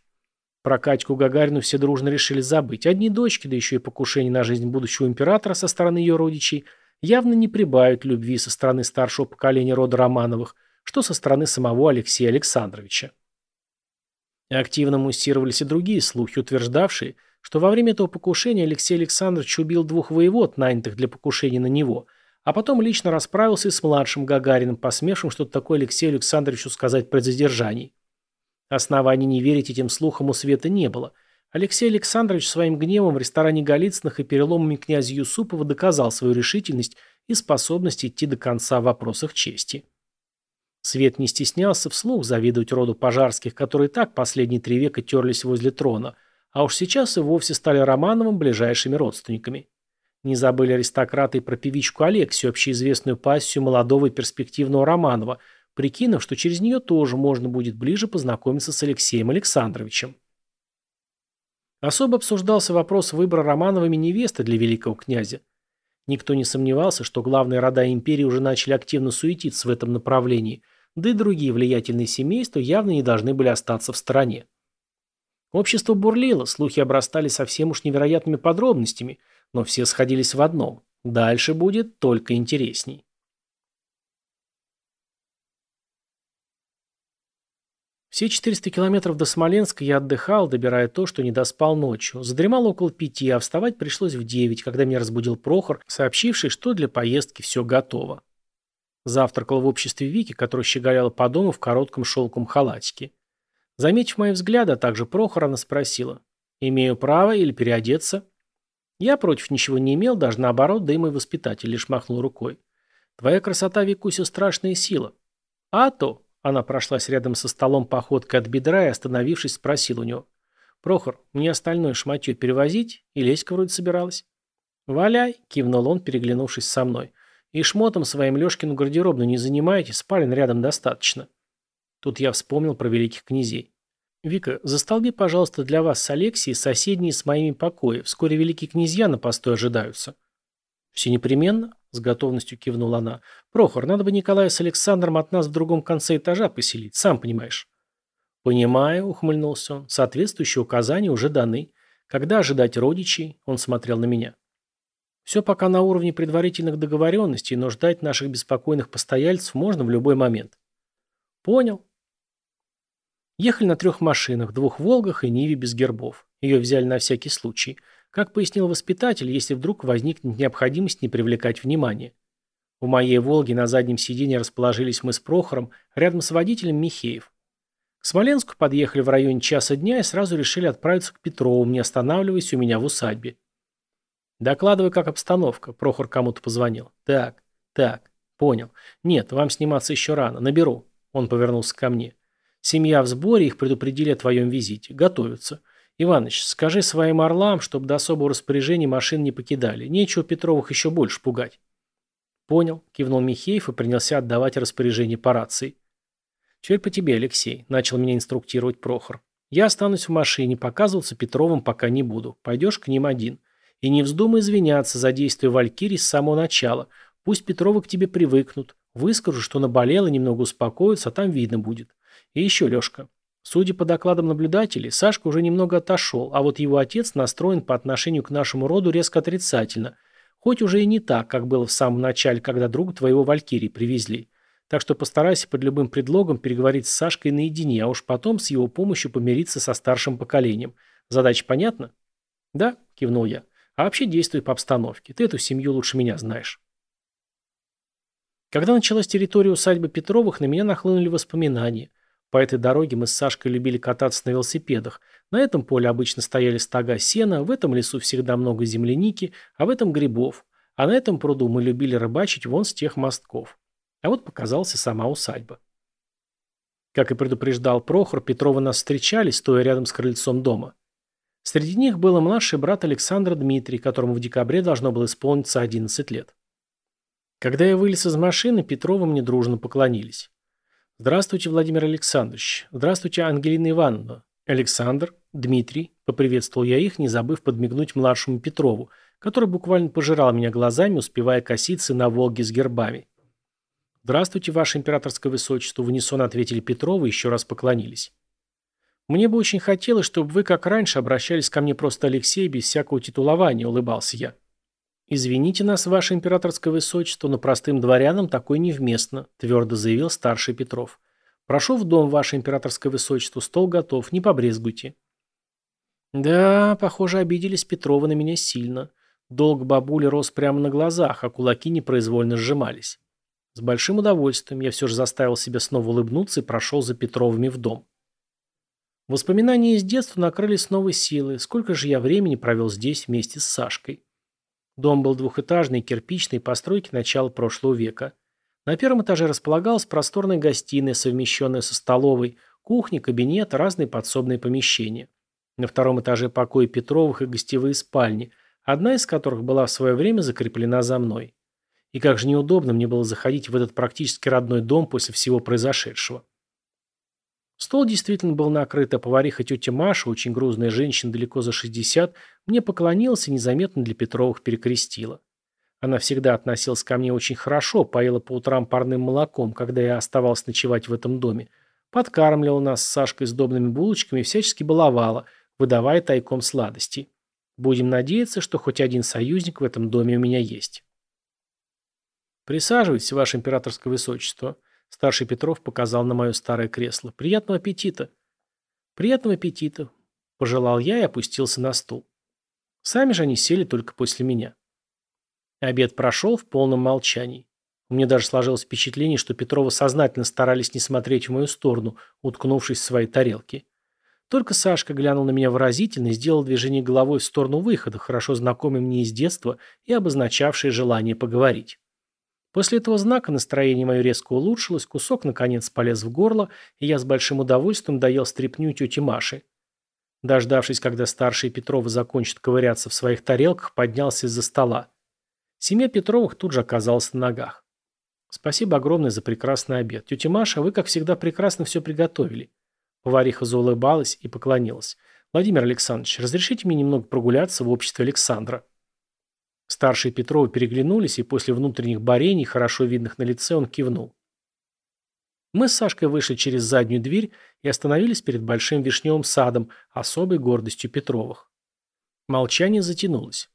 Про Катьку Гагарину все дружно решили забыть. Одни дочки, да еще и покушение на жизнь будущего императора со стороны ее родичей, явно не прибавят любви со стороны старшего поколения рода Романовых, что со стороны самого Алексея Александровича. Активно муссировались и другие слухи, утверждавшие, что во время этого покушения Алексей Александрович убил двух воевод, нанятых для покушения на него, а потом лично расправился и с младшим Гагариным, посмевшим что-то такое Алексею Александровичу сказать при задержании. Оснований не верить этим слухам у Света не было. Алексей Александрович своим гневом в ресторане Голицыных и переломами князя Юсупова доказал свою решительность и способность идти до конца в вопросах чести. Свет не стеснялся вслух завидовать роду пожарских, которые так последние три века терлись возле трона, а уж сейчас и вовсе стали Романовым ближайшими родственниками. Не забыли аристократы и про певичку Алексию, общеизвестную пассию молодого и перспективного Романова, прикинув, что через нее тоже можно будет ближе познакомиться с Алексеем Александровичем. Особо обсуждался вопрос выбора Романовыми невесты для великого князя. Никто не сомневался, что главные рода империи уже начали активно суетиться в этом направлении – да и другие влиятельные семейства явно не должны были остаться в стороне. Общество бурлило, слухи обрастали совсем уж невероятными подробностями, но все сходились в одном – дальше будет только интересней. Все 400 километров до Смоленска я отдыхал, добирая то, что не доспал ночью. Задремал около пяти, а вставать пришлось в девять, когда меня разбудил Прохор, сообщивший, что для поездки все готово. Завтракал в обществе Вики, которая щеголяла по дому в коротком шелком халатике. Заметив мои взгляды, а также Прохор, она спросила, «Имею право или переодеться?» Я против ничего не имел, даже наоборот, да и мой воспитатель лишь махнул рукой. «Твоя красота, Викуся, страшная сила». «А то!» Она прошлась рядом со столом походкой от бедра и, остановившись, спросила у него. «Прохор, мне остальное шматье перевозить? И Леська вроде собиралась». «Валяй!» – кивнул он, переглянувшись со мной. И шмотом своим Лешкину гардеробную не занимаете, спален рядом достаточно. Тут я вспомнил про великих князей. Вика, застолби, пожалуйста, для вас с Алексией соседние с моими покои. Вскоре великие князья на постой ожидаются. Все непременно, с готовностью кивнула она. Прохор, надо бы Николая с Александром от нас в другом конце этажа поселить, сам понимаешь. Понимаю, ухмыльнулся он. Соответствующие указания уже даны. Когда ожидать родичей? Он смотрел на меня. Все пока на уровне предварительных договоренностей, но ждать наших беспокойных постояльцев можно в любой момент. Понял. Ехали на трех машинах, двух «Волгах» и «Ниве» без гербов. Ее взяли на всякий случай. Как пояснил воспитатель, если вдруг возникнет необходимость не привлекать внимания. У моей «Волги» на заднем сиденье расположились мы с Прохором, рядом с водителем Михеев. К Смоленску подъехали в районе часа дня и сразу решили отправиться к Петрову, не останавливаясь у меня в усадьбе. Докладывай, как обстановка. Прохор кому-то позвонил. Так, так, понял. Нет, вам сниматься еще рано. Наберу. Он повернулся ко мне. Семья в сборе, их предупредили о твоем визите. Готовятся. Иваныч, скажи своим орлам, чтобы до особого распоряжения машин не покидали. Нечего Петровых еще больше пугать. Понял, кивнул Михеев и принялся отдавать распоряжение по рации. Теперь по тебе, Алексей, начал меня инструктировать Прохор. Я останусь в машине, показываться Петровым пока не буду. Пойдешь к ним один. И не вздумай извиняться за действия Валькирии с самого начала. Пусть Петровы к тебе привыкнут. Выскажу, что наболело, немного успокоится, а там видно будет. И еще, Лешка. Судя по докладам наблюдателей, Сашка уже немного отошел, а вот его отец настроен по отношению к нашему роду резко отрицательно. Хоть уже и не так, как было в самом начале, когда друга твоего Валькирии привезли. Так что постарайся под любым предлогом переговорить с Сашкой наедине, а уж потом с его помощью помириться со старшим поколением. Задача понятна? Да, кивнул я. А вообще действуй по обстановке. Ты эту семью лучше меня знаешь. Когда началась территория усадьбы Петровых, на меня нахлынули воспоминания. По этой дороге мы с Сашкой любили кататься на велосипедах. На этом поле обычно стояли стога сена, в этом лесу всегда много земляники, а в этом грибов. А на этом пруду мы любили рыбачить вон с тех мостков. А вот показалась сама усадьба. Как и предупреждал Прохор, Петровы нас встречали, стоя рядом с крыльцом дома. Среди них был младший брат Александра Дмитрий, которому в декабре должно было исполниться 11 лет. Когда я вылез из машины, Петровы мне дружно поклонились. «Здравствуйте, Владимир Александрович. Здравствуйте, Ангелина Ивановна. Александр, Дмитрий», — поприветствовал я их, не забыв подмигнуть младшему Петрову, который буквально пожирал меня глазами, успевая коситься на «Волге» с гербами. «Здравствуйте, ваше императорское высочество», — в унисон ответили Петровы и еще раз поклонились. «Мне бы очень хотелось, чтобы вы, как раньше, обращались ко мне просто Алексей, без всякого титулования», — улыбался я. «Извините нас, ваше императорское высочество, но простым дворянам такое невместно», – твердо заявил старший Петров. «Прошу в дом, ваше императорское высочество, стол готов, не побрезгуйте». Да, похоже, обиделись Петровы на меня сильно. Долг бабули рос прямо на глазах, а кулаки непроизвольно сжимались. С большим удовольствием я все же заставил себя снова улыбнуться и прошел за Петровыми в дом. Воспоминания из детства накрыли с новой силы. Сколько же я времени провел здесь вместе с Сашкой. Дом был двухэтажный, кирпичный, постройки начала прошлого века. На первом этаже располагалась просторная гостиная, совмещенная со столовой, кухня, кабинет, разные подсобные помещения. На втором этаже покои Петровых и гостевые спальни, одна из которых была в свое время закреплена за мной. И как же неудобно мне было заходить в этот практически родной дом после всего произошедшего. Стол действительно был накрыт, а повариха тетя Маша, очень грузная женщина далеко за 60, мне поклонилась и незаметно для Петровых перекрестила. Она всегда относилась ко мне очень хорошо, поила по утрам парным молоком, когда я оставался ночевать в этом доме, подкармливала нас с Сашкой сдобными булочками и всячески баловала, выдавая тайком сладости. Будем надеяться, что хоть один союзник в этом доме у меня есть. «Присаживайтесь, ваше императорское высочество», Старший Петров показал на мое старое кресло. «Приятного аппетита!» «Приятного аппетита!» Пожелал я и опустился на стул. Сами же они сели только после меня. Обед прошел в полном молчании. У меня даже сложилось впечатление, что Петрова сознательно старались не смотреть в мою сторону, уткнувшись в свои тарелки. Только Сашка глянул на меня выразительно и сделал движение головой в сторону выхода, хорошо знакомый мне из детства и обозначавший желание поговорить. После этого знака настроение мое резко улучшилось, кусок наконец полез в горло, и я с большим удовольствием доел стряпню тети Маши. Дождавшись, когда старшие Петровы закончат ковыряться в своих тарелках, поднялся из-за стола. Семья Петровых тут же оказалась на ногах. Спасибо огромное за прекрасный обед. Тетя Маша, вы, как всегда, прекрасно все приготовили. Повариха заулыбалась и поклонилась. Владимир Александрович, разрешите мне немного прогуляться в обществе Александра? Старшие Петровы переглянулись, и после внутренних борений, хорошо видных на лице, он кивнул. Мы с Сашкой вышли через заднюю дверь и остановились перед большим вишневым садом, особой гордостью Петровых. Молчание затянулось.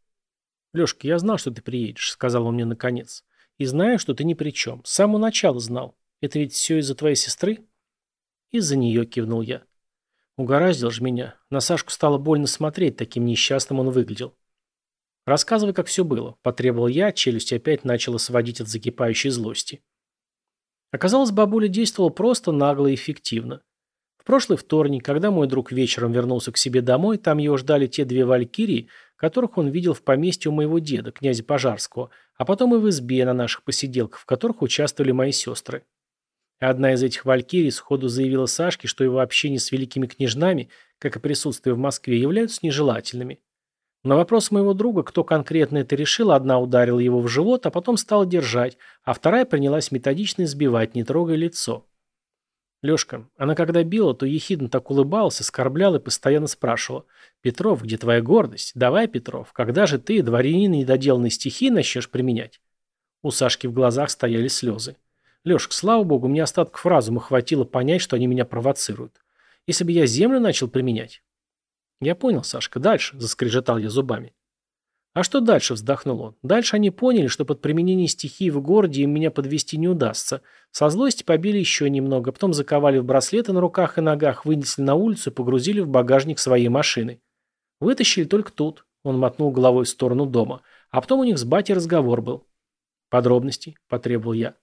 «Лешка, я знал, что ты приедешь», — сказал он мне наконец. «И знаю, что ты ни при чем. С самого начала знал. Это ведь все из-за твоей сестры?» «Из-за нее», — кивнул я. Угораздил же меня. На Сашку стало больно смотреть, таким несчастным он выглядел. «Рассказывай, как все было», – потребовал я, челюсть опять начала сводить от закипающей злости. Оказалось, бабуля действовала просто, нагло и эффективно. В прошлый вторник, когда мой друг вечером вернулся к себе домой, там его ждали те две валькирии, которых он видел в поместье у моего деда, князя Пожарского, а потом и в избе на наших посиделках, в которых участвовали мои сестры. Одна из этих валькирий сходу заявила Сашке, что его общение с великими княжнами, как и присутствие в Москве, являются нежелательными. На вопрос моего друга, кто конкретно это решил, одна ударила его в живот, а потом стала держать, а вторая принялась методично избивать, не трогая лицо. Лешка, она когда била, то ехидно так улыбалась, оскорбляла и постоянно спрашивала. «Петров, где твоя гордость? Давай, Петров, когда же ты, дворянин, недоделанные стихи начнешь применять?» У Сашки в глазах стояли слезы. «Лешка, слава богу, мне остатков разума хватило понять, что они меня провоцируют. Если бы я землю начал применять, «Я понял, Сашка. Дальше», – заскрежетал я зубами. «А что дальше?» – вздохнул он. «Дальше они поняли, что под применение стихии в городе им меня подвести не удастся. Со злости побили еще немного, потом заковали в браслеты на руках и ногах, вынесли на улицу и погрузили в багажник своей машины. Вытащили только тут». Он мотнул головой в сторону дома. А потом у них с батей разговор был. «Подробности?» – потребовал я.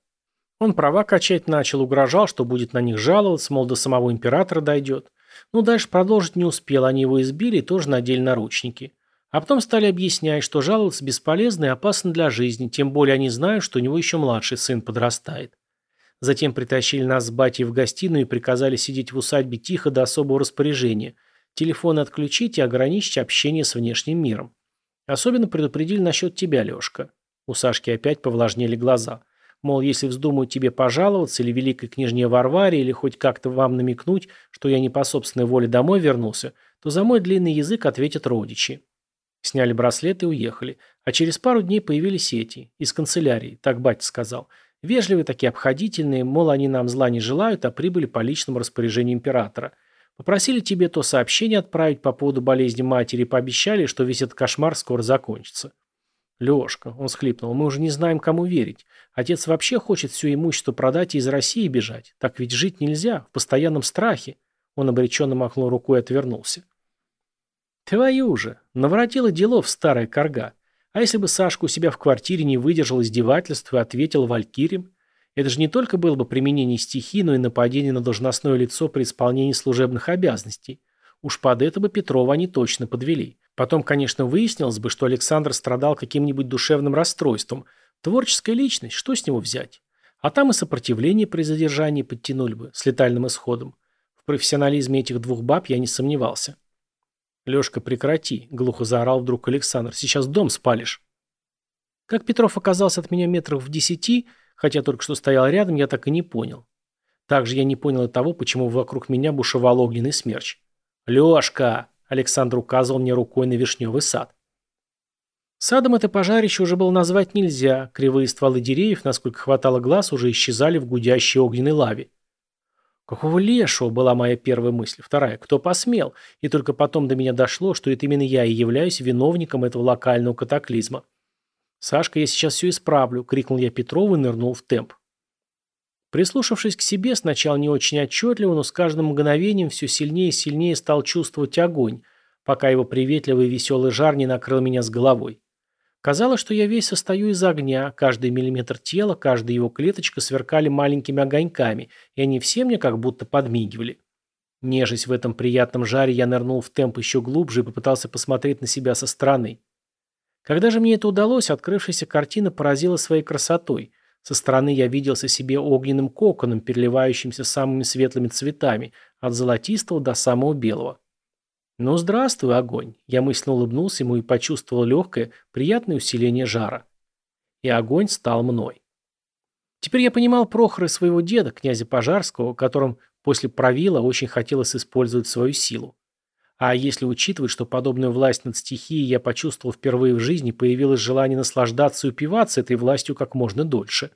Он права качать начал, угрожал, что будет на них жаловаться, мол, до самого императора дойдет. Ну, дальше продолжить не успел, они его избили тоже надели наручники. А потом стали объяснять, что жаловаться бесполезно и опасно для жизни, тем более они знают, что у него еще младший сын подрастает. Затем притащили нас с батей в гостиную и приказали сидеть в усадьбе тихо до особого распоряжения, телефоны отключить и ограничить общение с внешним миром. Особенно предупредили насчет тебя, Лешка. У Сашки опять повлажнели глаза. Мол, если вздумают тебе пожаловаться или великой княжне Варваре, или хоть как-то вам намекнуть, что я не по собственной воле домой вернулся, то за мой длинный язык ответят родичи. Сняли браслеты и уехали. А через пару дней появились эти, из канцелярии, так батя сказал. Вежливые такие обходительные, мол, они нам зла не желают, а прибыли по личному распоряжению императора. Попросили тебе то сообщение отправить по поводу болезни матери и пообещали, что весь этот кошмар скоро закончится. Лешка, он схлипнул, мы уже не знаем, кому верить. Отец вообще хочет все имущество продать и из России бежать. Так ведь жить нельзя, в постоянном страхе. Он обреченно махнул рукой и отвернулся. Твою же, наворотила делов старая корга. А если бы Сашка у себя в квартире не выдержал издевательств и ответил валькирием? Это же не только было бы применение стихии, но и нападение на должностное лицо при исполнении служебных обязанностей. Уж под это бы Петрова они точно подвели. Потом, конечно, выяснилось бы, что Александр страдал каким-нибудь душевным расстройством. Творческая личность, что с него взять? А там и сопротивление при задержании подтянули бы, с летальным исходом. В профессионализме этих двух баб я не сомневался. «Лешка, прекрати», — глухо заорал вдруг Александр. «Сейчас дом спалишь». Как Петров оказался от меня метров в десяти, хотя только что стоял рядом, я так и не понял. Также я не понял и того, почему вокруг меня бушевал огненный смерч. «Лешка!» Александр указывал мне рукой на вишневый сад. Садом это пожарище уже было назвать нельзя, кривые стволы деревьев, насколько хватало глаз, уже исчезали в гудящей огненной лаве. Какого лешего была моя первая мысль. Вторая, кто посмел? И только потом до меня дошло, что это именно я и являюсь виновником этого локального катаклизма. «Сашка, я сейчас все исправлю», — крикнул я Петрову и нырнул в темп. Прислушавшись к себе, сначала не очень отчетливо, но с каждым мгновением все сильнее и сильнее стал чувствовать огонь, пока его приветливый и веселый жар не накрыл меня с головой. Казалось, что я весь состою из огня, каждый миллиметр тела, каждая его клеточка сверкали маленькими огоньками, и они все мне как будто подмигивали. Нежесть в этом приятном жаре, я нырнул в темп еще глубже и попытался посмотреть на себя со стороны. Когда же мне это удалось, открывшаяся картина поразила своей красотой – со стороны я виделся себе огненным коконом, переливающимся самыми светлыми цветами, от золотистого до самого белого. «Ну, здравствуй, огонь!» Я мысленно улыбнулся ему и почувствовал легкое, приятное усиление жара. И огонь стал мной. Теперь я понимал Прохора своего деда, князя Пожарского, которым после правила очень хотелось использовать свою силу. А если учитывать, что подобную власть над стихией я почувствовал впервые в жизни, появилось желание наслаждаться и упиваться этой властью как можно дольше.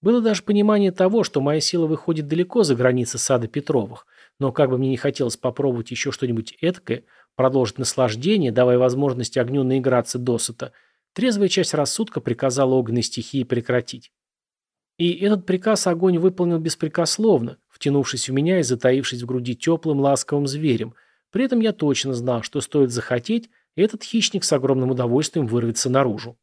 Было даже понимание того, что моя сила выходит далеко за границы сада Петровых, но как бы мне не хотелось попробовать еще что-нибудь эткое, продолжить наслаждение, давая возможность огню наиграться досыта, трезвая часть рассудка приказала огненной стихии прекратить. И этот приказ огонь выполнил беспрекословно, втянувшись в меня и затаившись в груди теплым ласковым зверем – при этом я точно знал, что стоит захотеть, и этот хищник с огромным удовольствием вырвется наружу.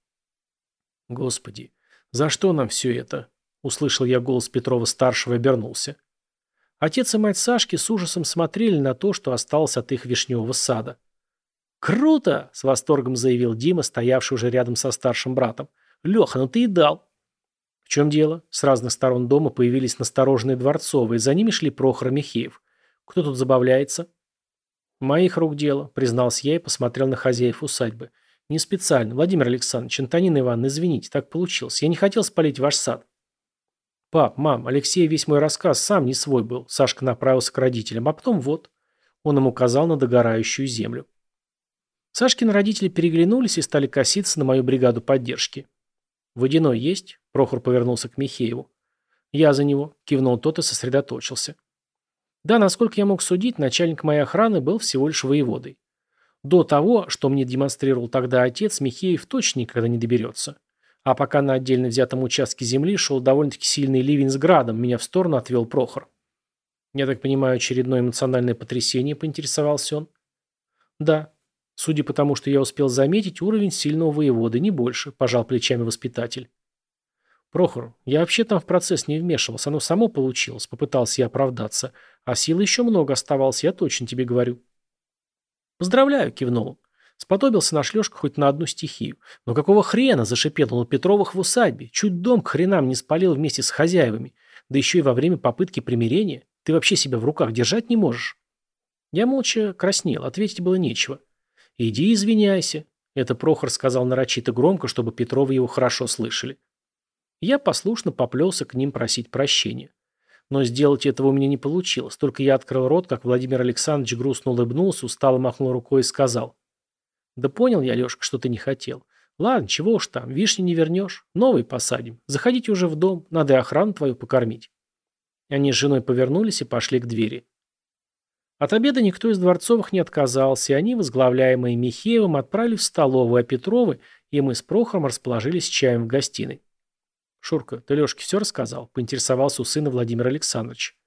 «Господи, за что нам все это?» Услышал я голос Петрова-старшего и обернулся. Отец и мать Сашки с ужасом смотрели на то, что осталось от их вишневого сада. «Круто!» – с восторгом заявил Дима, стоявший уже рядом со старшим братом. «Леха, ну ты и дал!» «В чем дело?» С разных сторон дома появились настороженные дворцовые, за ними шли Прохор и Михеев. «Кто тут забавляется?» «Моих рук дело», — признался я и посмотрел на хозяев усадьбы. «Не специально. Владимир Александрович, Антонина Ивановна, извините, так получилось. Я не хотел спалить ваш сад». «Пап, мам, Алексей весь мой рассказ сам не свой был». Сашка направился к родителям, а потом вот. Он им указал на догорающую землю. Сашкины родители переглянулись и стали коситься на мою бригаду поддержки. «Водяной есть?» – Прохор повернулся к Михееву. «Я за него», – кивнул тот и сосредоточился. Да, насколько я мог судить, начальник моей охраны был всего лишь воеводой. До того, что мне демонстрировал тогда отец, Михеев точно никогда не доберется. А пока на отдельно взятом участке земли шел довольно-таки сильный ливень с градом, меня в сторону отвел Прохор. Я так понимаю, очередное эмоциональное потрясение, поинтересовался он. Да. Судя по тому, что я успел заметить, уровень сильного воеводы, не больше, пожал плечами воспитатель. Прохор, я вообще там в процесс не вмешивался, оно само получилось, попытался я оправдаться. А силы еще много оставалось, я точно тебе говорю. Поздравляю, кивнул. Сподобился наш Лешка хоть на одну стихию. Но какого хрена зашипел он у Петровых в усадьбе? Чуть дом к хренам не спалил вместе с хозяевами. Да еще и во время попытки примирения. Ты вообще себя в руках держать не можешь. Я молча краснел, ответить было нечего. «Иди извиняйся», — это Прохор сказал нарочито громко, чтобы Петровы его хорошо слышали. Я послушно поплелся к ним просить прощения. Но сделать этого у меня не получилось. Только я открыл рот, как Владимир Александрович грустно улыбнулся, устало махнул рукой и сказал. «Да понял я, Лешка, что ты не хотел. Ладно, чего уж там, вишни не вернешь. Новый посадим. Заходите уже в дом, надо и охрану твою покормить». Они с женой повернулись и пошли к двери. От обеда никто из Дворцовых не отказался, и они, возглавляемые Михеевым, отправились в столовую, а Петровы и мы с Прохором расположились чаем в гостиной. «Шурка, ты Лешке все рассказал?» – поинтересовался у сына Владимир Александрович.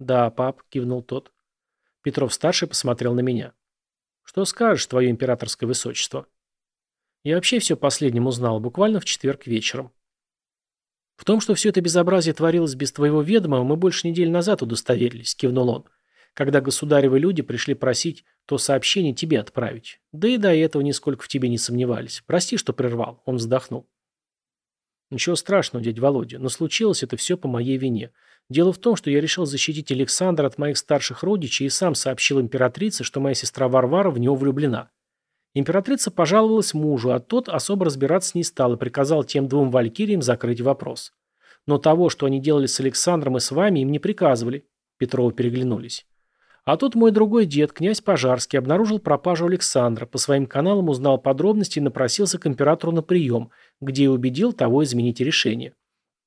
«Да, пап», – кивнул тот. Петров-старший посмотрел на меня. «Что скажешь, твое императорское высочество?» Я вообще все последним узнал, буквально в четверг вечером. В том, что все это безобразие творилось без твоего ведома, мы больше недели назад удостоверились, кивнул он. Когда государевы люди пришли просить то сообщение тебе отправить. Да и до этого нисколько в тебе не сомневались. Прости, что прервал. Он вздохнул. Ничего страшного, дядь Володя, но случилось это все по моей вине. Дело в том, что я решил защитить Александра от моих старших родичей и сам сообщил императрице, что моя сестра Варвара в него влюблена. Императрица пожаловалась мужу, а тот особо разбираться не стал и приказал тем двум валькириям закрыть вопрос. Но того, что они делали с Александром и с вами, им не приказывали. Петровы переглянулись. А тут мой другой дед, князь Пожарский, обнаружил пропажу Александра, по своим каналам узнал подробности и напросился к императору на прием, где и убедил того изменить решение.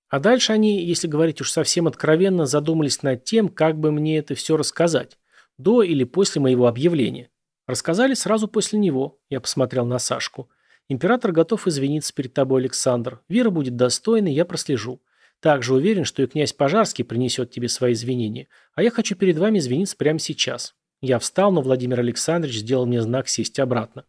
А дальше они, если говорить уж совсем откровенно, задумались над тем, как бы мне это все рассказать, до или после моего объявления. Рассказали сразу после него, я посмотрел на Сашку. Император готов извиниться перед тобой, Александр. Вера будет достойной, я прослежу. Также уверен, что и князь Пожарский принесет тебе свои извинения. А я хочу перед вами извиниться прямо сейчас. Я встал, но Владимир Александрович сделал мне знак сесть обратно.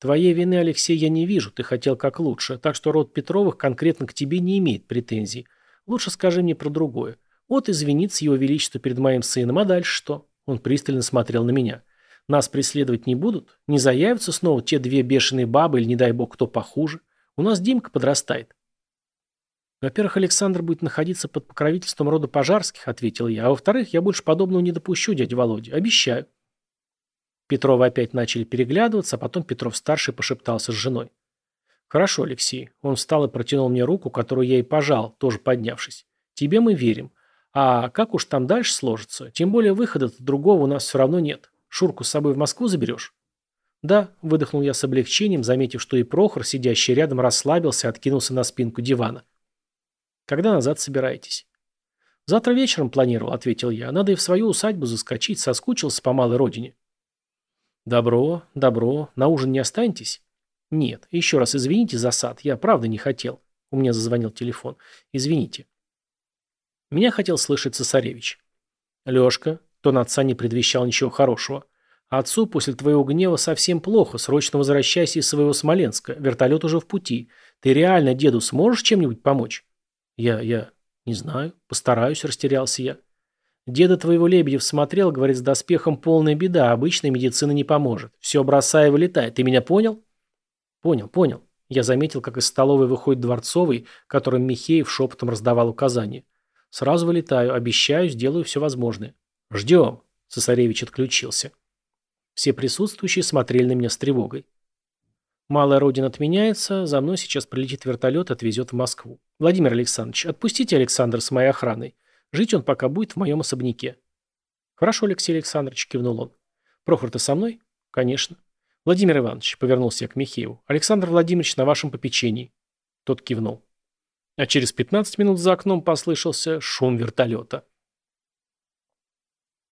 Твоей вины, Алексей, я не вижу, ты хотел как лучше, так что род Петровых конкретно к тебе не имеет претензий. Лучше скажи мне про другое. Вот извиниться его величество перед моим сыном, а дальше что? Он пристально смотрел на меня. Нас преследовать не будут? Не заявятся снова те две бешеные бабы или, не дай бог, кто похуже? У нас Димка подрастает. «Во-первых, Александр будет находиться под покровительством рода пожарских», — ответил я. «А во-вторых, я больше подобного не допущу, дядя Володя. Обещаю». Петровы опять начали переглядываться, а потом Петров-старший пошептался с женой. «Хорошо, Алексей». Он встал и протянул мне руку, которую я и пожал, тоже поднявшись. «Тебе мы верим. А как уж там дальше сложится? Тем более выхода другого у нас все равно нет. Шурку с собой в Москву заберешь?» «Да», — выдохнул я с облегчением, заметив, что и Прохор, сидящий рядом, расслабился и откинулся на спинку дивана. Когда назад собираетесь? Завтра вечером планировал, ответил я. Надо и в свою усадьбу заскочить, соскучился по малой родине. Добро, добро. На ужин не останетесь? Нет. Еще раз извините за сад. Я правда не хотел. У меня зазвонил телефон. Извините. Меня хотел слышать цесаревич. Лешка, тон отца не предвещал ничего хорошего. Отцу после твоего гнева совсем плохо. Срочно возвращайся из своего Смоленска. Вертолет уже в пути. Ты реально деду сможешь чем-нибудь помочь? Я, я, не знаю, постараюсь, растерялся я. Деда твоего Лебедев смотрел, говорит, с доспехом полная беда, обычная медицина не поможет. Все бросая вылетает. Ты меня понял? Понял, понял. Я заметил, как из столовой выходит Дворцовый, которым Михеев шепотом раздавал указания. Сразу вылетаю, обещаю, сделаю все возможное. Ждем. Цесаревич отключился. Все присутствующие смотрели на меня с тревогой. Малая Родина отменяется, за мной сейчас прилетит вертолет и отвезет в Москву. Владимир Александрович, отпустите Александра с моей охраной. Жить он пока будет в моем особняке. Хорошо, Алексей Александрович, кивнул он. Прохор, ты со мной? Конечно. Владимир Иванович, повернулся я к Михееву. Александр Владимирович на вашем попечении. Тот кивнул. А через 15 минут за окном послышался шум вертолета.